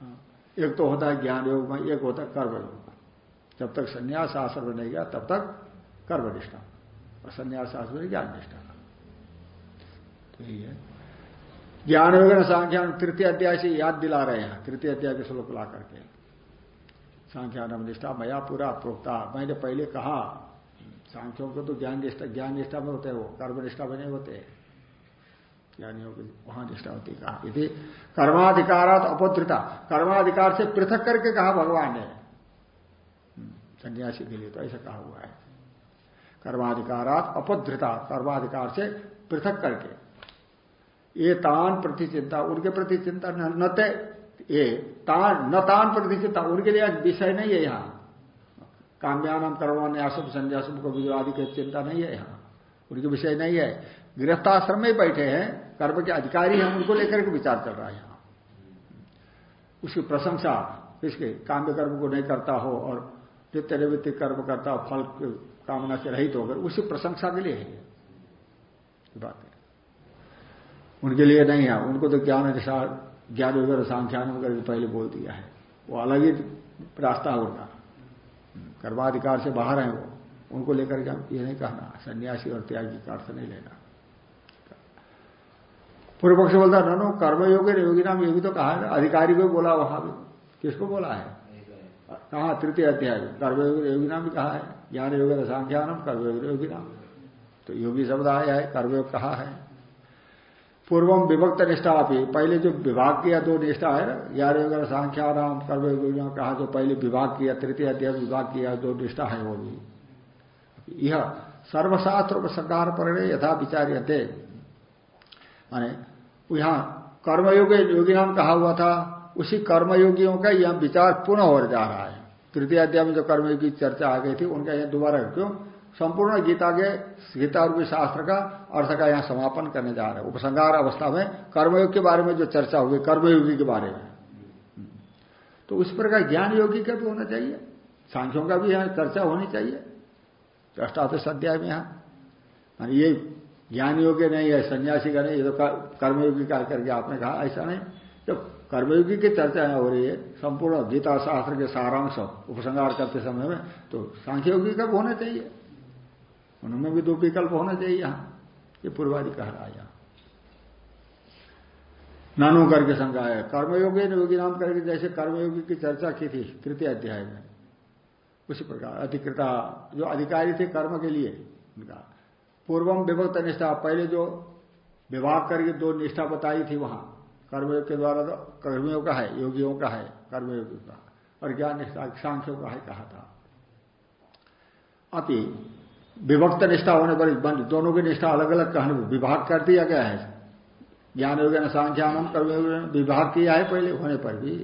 हाँ, एक तो होता है ज्ञान योग में एक होता है कर्मयोग में। जब तक संन्यास आश्रम नहीं गया तब तक कर्मनिष्ठा और संन्यास आश्रम ज्ञान निष्ठा। तो यही है। ज्ञान वगैरह सांख्यान तृतीय अध्याय से याद दिला रहे हैं। तृतीय अध्याय के श्लोक ला करके। सांख्यान निष्ठा मया पूरा प्रोक्ता। मैंने पहले कहा सांख्यों को तो ज्ञान निष्ठा ज्ञान निष्ठा में होते वो कर्म निष्ठा में नहीं होते। ज्ञानियों की वहाँ निष्ठा होती कहा। यदि कर्माधिकारात अपोधृता कर्माधिकार से पृथक करके कहा भगवान ने। हम्म, सन्यासी के लिए तो ऐसा कहा हुआ है। कर्माधिकारात अपद्रता। कर्माधिकार से पृथक करके। ये तान प्रति चिंता, उनके प्रति चिंता न ये तान, न तान प्रति चिंता, उनके लिए विषय नहीं है यहाँ। काम्यानाम कर्मान न्यासम संन्यासम को विवादी की चिंता नहीं है यहाँ। उनके विषय नहीं है। गृहस्थाश्रम में बैठे हैं, कर्म के अधिकारी हैं, उनको लेकर के विचार चल रहा है यहाँ। उसकी प्रशंसा, इसके काम्य कर्म को नहीं करता हो और नित्य निवृत्ति कर्म करता हो, फल कामना से रहित होकर, उसी प्रशंसा के लिए है बात है। उनके लिए नहीं है। उनको तो ज्ञान ज्ञान वगैरह सांख्यान वगैरह पहले बोल दिया है। वो अलग ही रास्ता है उनका कर्माधिकार से बाहर है वो। उनको लेकर के ये नहीं कहना। सन्यासी और त्यागी का अर्थ नहीं लेना। पूर्व पक्ष बोलता, नो कर्मयोगी योगी नाम योगी तो कहा है अधिकारी को बोला वहाँ भी। किसको बोला है? कहा? तृतीय अध्याय। कर्मयोगी योगी नाम भी कहा है। ज्ञान योग सांख्यानम कर्मयोगी योगी नाम। तो योगी शब्द आया है कर्मयोग कहा है। पूर्वम विभक्त निष्ठा भी पहले जो विभाग किया दो निष्ठा है ना ग्यारह वगैरह सांख्या नाम कर्म कहा जो पहले विभाग किया, तृतीय अध्याय विभाग किया, दो निष्ठा है वो भी। यह सर्वशास्त्र संकार पर यथा विचार्य थे माने, यहाँ कर्मयोग योगी नाम कहा हुआ था, उसी कर्मयोगियों का यह विचार पुनः हो जा रहा है। तृतीय अध्याय में जो कर्मयोगी चर्चा आ गई थी, उनका यह दोबारा क्यों? संपूर्ण गीता के, गीता रूपी शास्त्र का अर्थ का यहाँ समापन करने जा रहे हैं। उपसंगार अवस्था में कर्मयोग के बारे में जो चर्चा हुई, कर्मयोगी के बारे में। तो उस प्रकार ज्ञान योगी का भी होना चाहिए। सांख्यों का भी यहाँ चर्चा होनी चाहिए। अष्टादश अध्याय में यहाँ। ये ज्ञान योग्य नहीं है, सन्यासी का नहीं, ये तो कर्मयोगी का करके आपने कहा, ऐसा नहीं। जब कर्मयोगी की चर्चा हो रही है, संपूर्ण गीता शास्त्र के सारांश, उपसंहार करते समय में तो सांख्य योगी का होना चाहिए। उनमें भी दो विकल्प होना चाहिए यहाँ। ये पूर्वादि कह रहा है यहाँ। नानू करके है। कर्मयोगी योगी नाम करके जैसे कर्मयोगी की चर्चा की थी, तृतीय अध्याय में। उसी प्रकार अधिकृता, जो अधिकारी थे कर्म के लिए, उनका। पूर्वम विभक्त निष्ठा, पहले जो विभाग करके दो निष्ठा बताई थी वहाँ। कर्मयोग के द्वारा तो कर्मियों का है, योगियों का है, कर्मयोगी का। और ज्ञान निष्ठा, सांख्यों का है कहा था। अति विभक्त निष्ठा होने पर दोनों की निष्ठा अलग अलग कहने विभाग कर दिया गया है। ज्ञान योग सांख्यानम कर्मयोग विभाग किया है पहले, होने पर भी।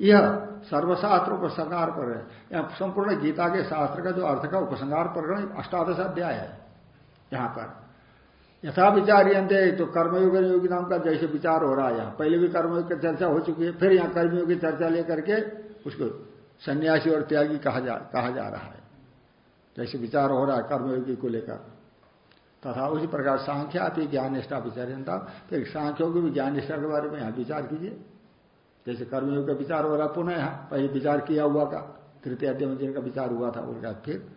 यह सर्वशास्त्रों को संगार पर है। यहाँ संपूर्ण गीता के शास्त्र का जो अर्थ का उपसंगार पर अष्टादश अध्याय है, यहाँ पर। यथा विचार यंत्र तो कर्मयोग योगी नाम का जैसे विचार हो रहा है यहाँ। पहले भी कर्मयोग की चर्चा हो चुकी है, फिर यहाँ कर्मियों की चर्चा लेकर के उसको सन्यासी और त्यागी कहा जा कहा जा रहा है। जैसे विचार हो रहा है कर्मयोगी को लेकर। तथा उसी प्रकार सांख्या भी ज्ञान निष्ठा विचार फिर सांख्यों की भी ज्ञान निष्ठा के बारे में यहाँ विचार कीजिए। जैसे कर्मयोग का विचार हो रहा पुनः यहाँ, पहले विचार किया हुआ का तृतीय अध्ययन जिनका विचार हुआ था, उनका फिर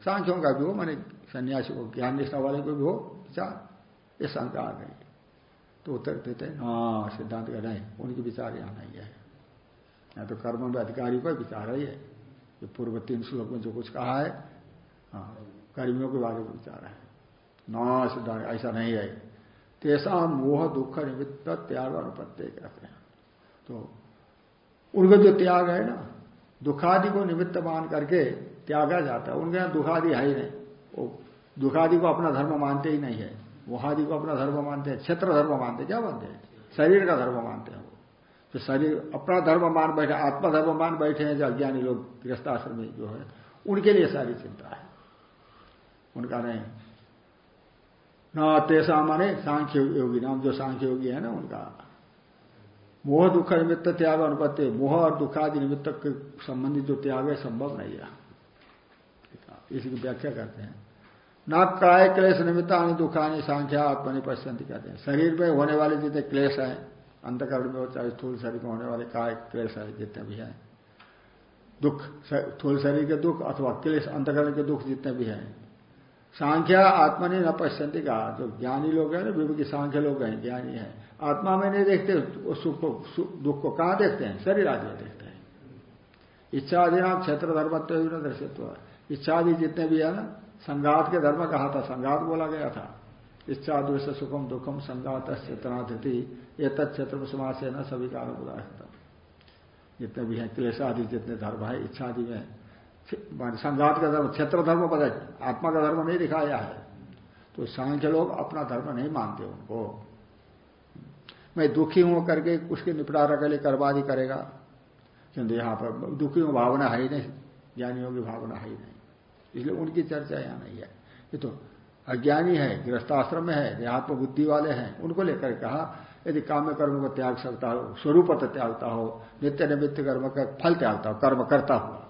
सांख्यों का भी हो, मैंने सन्यासी को ज्ञान निष्ठा वाले को भी हो विचार। ये शंका आ गई। तो उत्तर देते हैं हाँ सिद्धांत का नहीं उनके विचार यहाँ नहीं है। या तो कर्म में अधिकारी का विचार है ये। पूर्व तीन श्लोक में जो कुछ कहा है हाँ कर्मियों के बारे में विचार है। न सिद्धांत ऐसा नहीं है। तेसा मोह दुख निमित्त त्याग अनुपत्य कहते हैं। तो उनका जो त्याग है ना, दुखादि को निमित्त मान करके त्यागा जाता है। उनके यहाँ दुखादि है ही नहीं। वो दुखादि को अपना धर्म मानते ही नहीं है। वहादि को अपना धर्म मानते हैं, क्षेत्र धर्म मानते क्या मानते हैं? शरीर का धर्म मानते हैं वो। तो शरीर, अपना धर्म मान बैठे आत्मा धर्म मान बैठे हैं जो अज्ञानी लोग, गृहस्थाश्रमी जो है, उनके लिए सारी चिंता है। उनका नहीं। न तेसा माने सांख्य योगी, नाम जो सांख्य योगी है ना उनका। मोह दुख निमित्त त्याग अनुपत्ति, मोह और दुखादि निमित्त के संबंधित जो त्याग है, संभव नहीं है। इसी की व्याख्या करते हैं। न काय क्लेश निमित्त आने दुखानी सांख्या आत्मनि पश्चंती कहते हैं। शरीर में होने वाले जितने क्लेश हैं, अंतकरण में चाहे स्थूल शरीर में होने वाले काय क्लेश है, जितने भी हैं, दुख स्थूल शरीर के दुख अथवा क्लेश, अंतकरण के दुख जितने भी हैं सांख्या आत्मनि न पश्चंती का जो ज्ञानी लोग हैं ना, विवेकी सांख्य लोग हैं, ज्ञानी है। आत्मा में नहीं देखते, वो सुख को दुख को कहाँ देखते हैं? शरीर आदि में देखते हैं। इच्छा आदि नाम क्षेत्र धर्मत्व दर्शित्व इच्छा आदि जितने भी है ना, संघात के धर्म कहा था? संघात बोला गया था। इच्छा दृश्य सुखम, दुखम संघात चेतनातिथि ये तत्क्षेत्र में समाज से न सभी का अनुदान जितने भी हैं क्लेश आदि जितने धर्म है इच्छा आदि में संघात का धर्म, क्षेत्र धर्म पता आत्मा का धर्म नहीं दिखाया है। तो सांख्य लोग अपना धर्म नहीं मानते उनको। मैं दुखी हूँ करके उसके निपटारा के लिए कर्मादि करेगा। किंतु यहाँ पर दुखी हूँ, भावना है ही नहीं, ज्ञानियों की भावना है ही नहीं। इसलिए उनकी चर्चा यहाँ नहीं है। ये तो अज्ञानी है, गृहस्थाश्रम में है देहात्म बुद्धि वाले हैं, उनको लेकर कहा, यदि काम्य कर्म को त्याग सकता हो, स्वरूप त्यागता हो, नित्य निमित्त कर्म का फल त्यागता हो, कर्म करता हुआ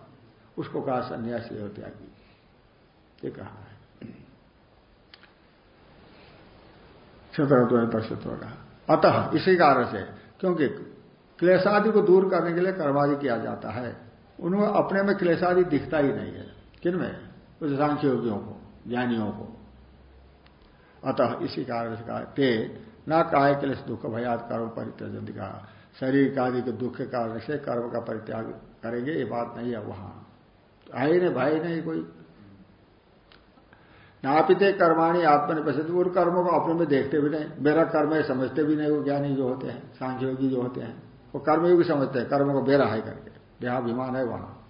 उसको कहा सन्यासी हो त्यागी। ये कहा है। क्षेत्र का अतः इसी कारण से, क्योंकि क्लेशादि को दूर करने के लिए कर्मादि किया जाता है, उन्हें अपने में क्लेशादि दिखता ही नहीं है। किन में? उस सांख्य योगियों को, ज्ञानियों को। अतः इसी कारण से कहा, ते न काय क्लेश दुख भयात कर्म परित्यजन कहा। शरीर आदि के दुख के कारण से कर्म का परित्याग करेंगे, ये बात नहीं है वहाँ। आई नहीं, भाई नहीं कोई। नापिते कर्माणी आत्मनि पसंद उन कर्मों को अपने में देखते भी नहीं। मेरा कर्म है, समझते भी नहीं, वो ज्ञानी जो होते हैं, सांख्योगी जो होते हैं, वो कर्मयोगी समझते हैं, कर्म को बेरा है करके। जहाँ देहाभिमान है वहाँ।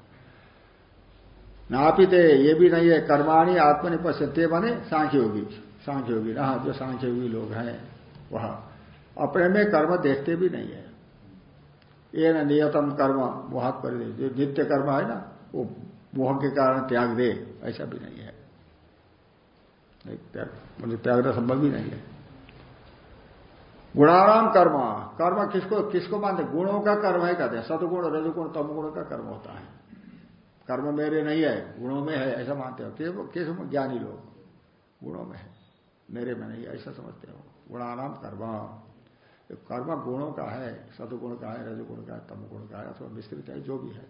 नापिते ये भी नहीं है, कर्माणी आत्मनि पश्यते बने सांख्य योगी सांख्य योगी हाँ जो सांख्योगी लोग हैं, वह। अपने में कर्म देखते भी नहीं है। ये न नियतम कर्म मोहक कर जो नित्य कर्म है ना, वो मोह के कारण त्याग दे, ऐसा भी नहीं है। त्याग मतलब त्यागना संभव ही नहीं है। गुणाराम कर्म कर्म किसको किसको मानते गुणों का कर्म है कहते हैं। सतगुण रजगुण, तमगुण का कर्म होता है। कर्म मेरे नहीं है, गुणों में है, ऐसा मानते हो। किस ज्ञानी लोग? गुणों में है। मेरे में नहीं ऐसा समझते हो। गुणाराम कर्म कर्म गुणों का है सतगुण का है, रजगुण का है, तमगुण का है, अथवा मिश्रित है, जो भी है।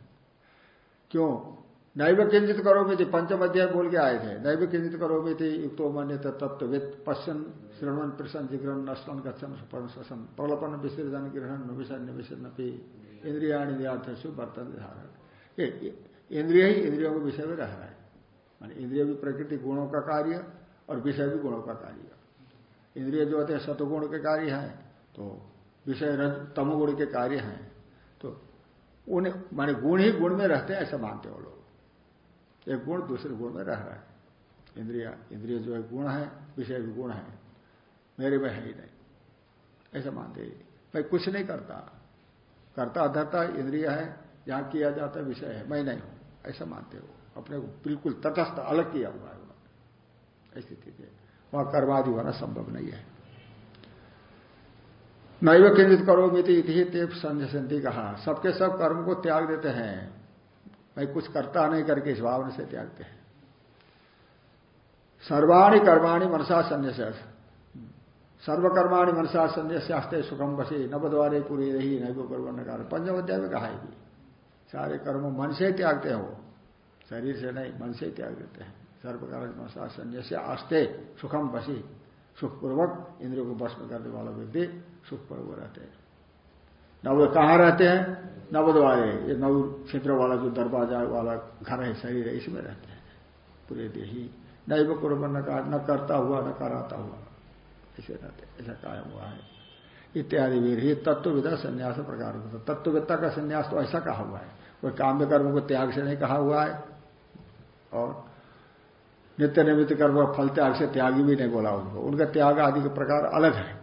क्यों? नैव किंचित करो में थी पंचम अध्याय बोल के आए थे। नैव किंचित करो में थी युक्तो मन तत्व पश्चन श्रवण प्रसन जिग्रहण नष्टन, गच्छन शसन प्रलपन विसर्जन ग्रहण निविशन निविशन इंद्रिया इंद्रियार्थु बर्तन धारण इंद्रिय ही इंद्रियों के विषय में रह रहा है। मान इंद्रिय भी प्रकृति गुणों का कार्य और विषय भी गुणों का कार्य। इंद्रिय जो होते हैं सतगुण के कार्य हैं तो विषय तमगुण के कार्य हैं। तो उन माने गुण ही गुण में रहते हैं ऐसा मानते हो लोग। एक गुण, दूसरे गुण में रह रहा है। इंद्रिया, इंद्रिय जो है गुण है, विषय भी गुण है। मेरे में है ही नहीं। ऐसा मानते भाई कुछ नहीं करता। करता अधरता इंद्रिय है जहाँ किया जाता विषय है, मैं नहीं हूँ। ऐसा मानते हो। अपने को बिल्कुल तटस्थ, अलग किया हुआ है ऐसी स्थिति है। वहाँ कर्मादि होना संभव नहीं है। नैव केंद्रित करो मिति तेप संधि कहा। सबके सब कर्म को त्याग देते हैं। भाई, कुछ करता नहीं करके इस भावना से त्यागते हैं। सर्वाणी कर्माणी मनसा संन्यास सर्वकर्माणी मनसा संन्यास्ते सुखम बसे, नवद्वारे पूरी रही नैव कर्म कारण। पंचम अध्याय में कहा है सारे कर्म मन से त्यागते हैं वो शरीर से नहीं, मन से त्याग देते हैं। सर्वकर्म मनसा संन्यास आस्ते सुखम बसी। सुखपूर्वक इंद्रियों को भस्म करने वाला व्यक्ति सुखपूर्वक रहते हैं। नव कहाँ रहते हैं? नवद्वारे। ये नव क्षेत्र वाला जो दरवाज़ा वाला घर है, शरीर है, इसमें रहते हैं। पूरे देही। नैव कुर्बन न करता हुआ, न कराता हुआ। ऐसे रहते ऐसा कायम हुआ है। इत्यादि वीर ही तत्वविदा संन्यास प्रकार होता तत्वविद्ता का संन्यास तो ऐसा कहा हुआ है। कोई काम्य कर्म को त्याग से नहीं कहा हुआ है। और नित्य निमित्त कर्म फल त्याग से त्यागी भी नहीं बोला उनको। उनका त्याग आदि के प्रकार अलग है।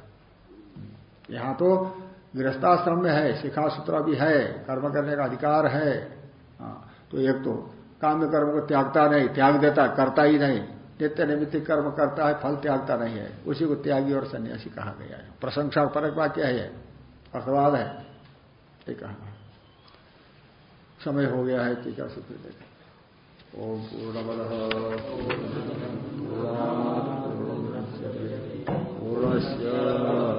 यहाँ तो गृहस्थाश्रम में है शिखा सूत्र भी है कर्म करने का अधिकार है। हाँ, तो एक तो काम कर्म को त्यागता नहीं त्याग देता करता ही नहीं। नित्य निमित्त कर्म करता है फल त्यागता नहीं है। उसी को त्यागी और सन्यासी कहा गया है। प्रशंसा परक वाक्य है? अर्थवाद है। कहा समय हो गया है टीका सूत्र देखें। ओम पूर्णमद पूर्णस्य।